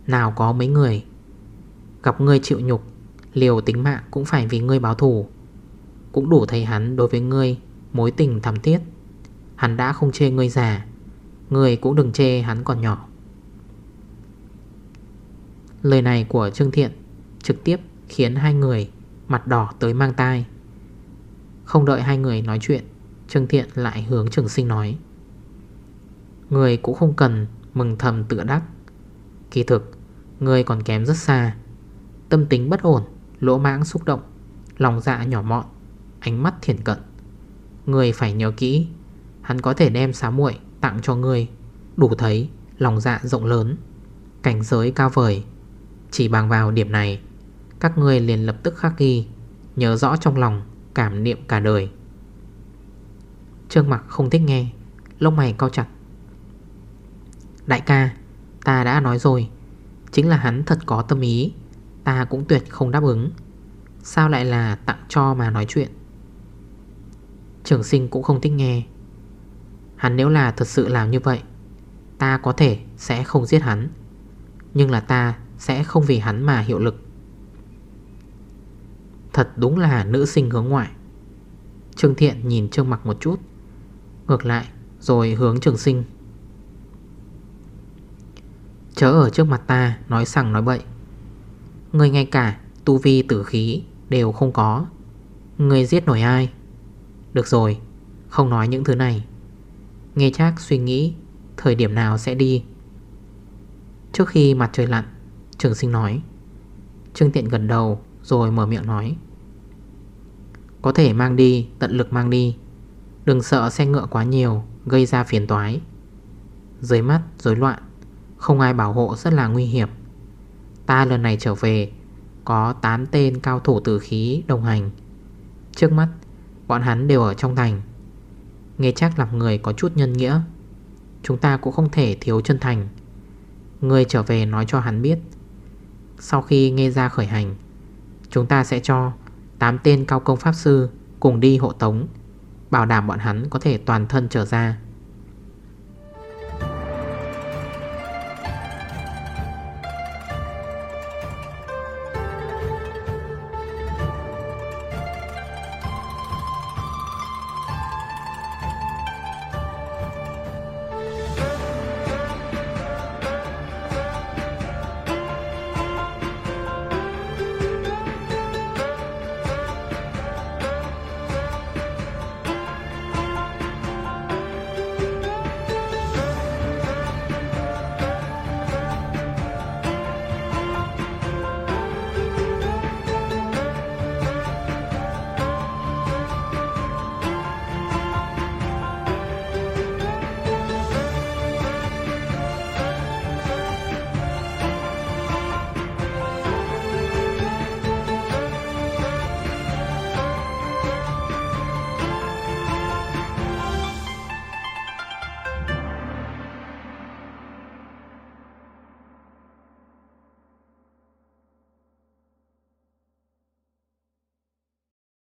Nào có mấy người? Gặp ngươi chịu nhục, Liều tính mạng cũng phải vì ngươi báo thù. Cũng đủ thấy hắn đối với ngươi Mối tình thắm thiết. Hắn đã không chê ngươi già, Ngươi cũng đừng chê hắn còn nhỏ. Lời này của Trương Thiện Trực tiếp khiến hai người Mặt đỏ tới mang tai. Không đợi hai người nói chuyện, Trương Thiện lại hướng trường sinh nói, Người cũng không cần Mừng thầm tự đắc. Kỳ thực Người còn kém rất xa. Tâm tính bất ổn, Lỗ mãng xúc động, Lòng dạ nhỏ mọn, Ánh mắt thiển cận. Người phải nhớ kỹ, Hắn có thể đem xá muội tặng cho người Đủ thấy, lòng dạ rộng lớn, Cảnh giới cao vời. Chỉ bằng vào điểm này, Các người liền lập tức khắc ghi, Nhớ rõ trong lòng, Cảm niệm cả đời. Trương mặt không thích nghe, Lông mày cao chặt. Đại ca, Ta đã nói rồi Chính là hắn thật có tâm ý. Ta cũng tuyệt không đáp ứng. Sao lại là tặng cho mà nói chuyện? Trường sinh cũng không thích nghe. Hắn nếu là thật sự làm như vậy, Ta có thể sẽ không giết hắn. Nhưng là ta sẽ không vì hắn mà hiệu lực. Thật đúng là nữ sinh hướng ngoại. Trương Thiện nhìn Trương Mặc một chút, Ngược lại, rồi hướng Trường Sinh. Chớ ở trước mặt ta, nói sẵn nói bậy. Người ngay cả tu vi tử khí đều không có. Người giết nổi ai? Được rồi, Không nói những thứ này. Nghe chắc suy nghĩ, Thời điểm nào sẽ đi? Trước khi mặt trời lặn, Trường sinh nói. Trương tiện gần đầu rồi mở miệng nói. Có thể mang đi, Tận lực mang đi. Đừng sợ xe ngựa quá nhiều, Gây ra phiền toái. Dưới mắt rối loạn không ai bảo hộ rất là nguy hiểm. Ta lần này trở về, Có 8 tên cao thủ tử khí đồng hành. Trước mắt, Bọn hắn đều ở trong thành. Nghe chắc làm người có chút nhân nghĩa. Chúng ta cũng không thể thiếu chân thành. Người trở về nói cho hắn biết. Sau khi nghe ra khởi hành, Chúng ta sẽ cho 8 tên cao công pháp sư Cùng đi hộ tống, Bảo đảm bọn hắn có thể toàn thân trở ra.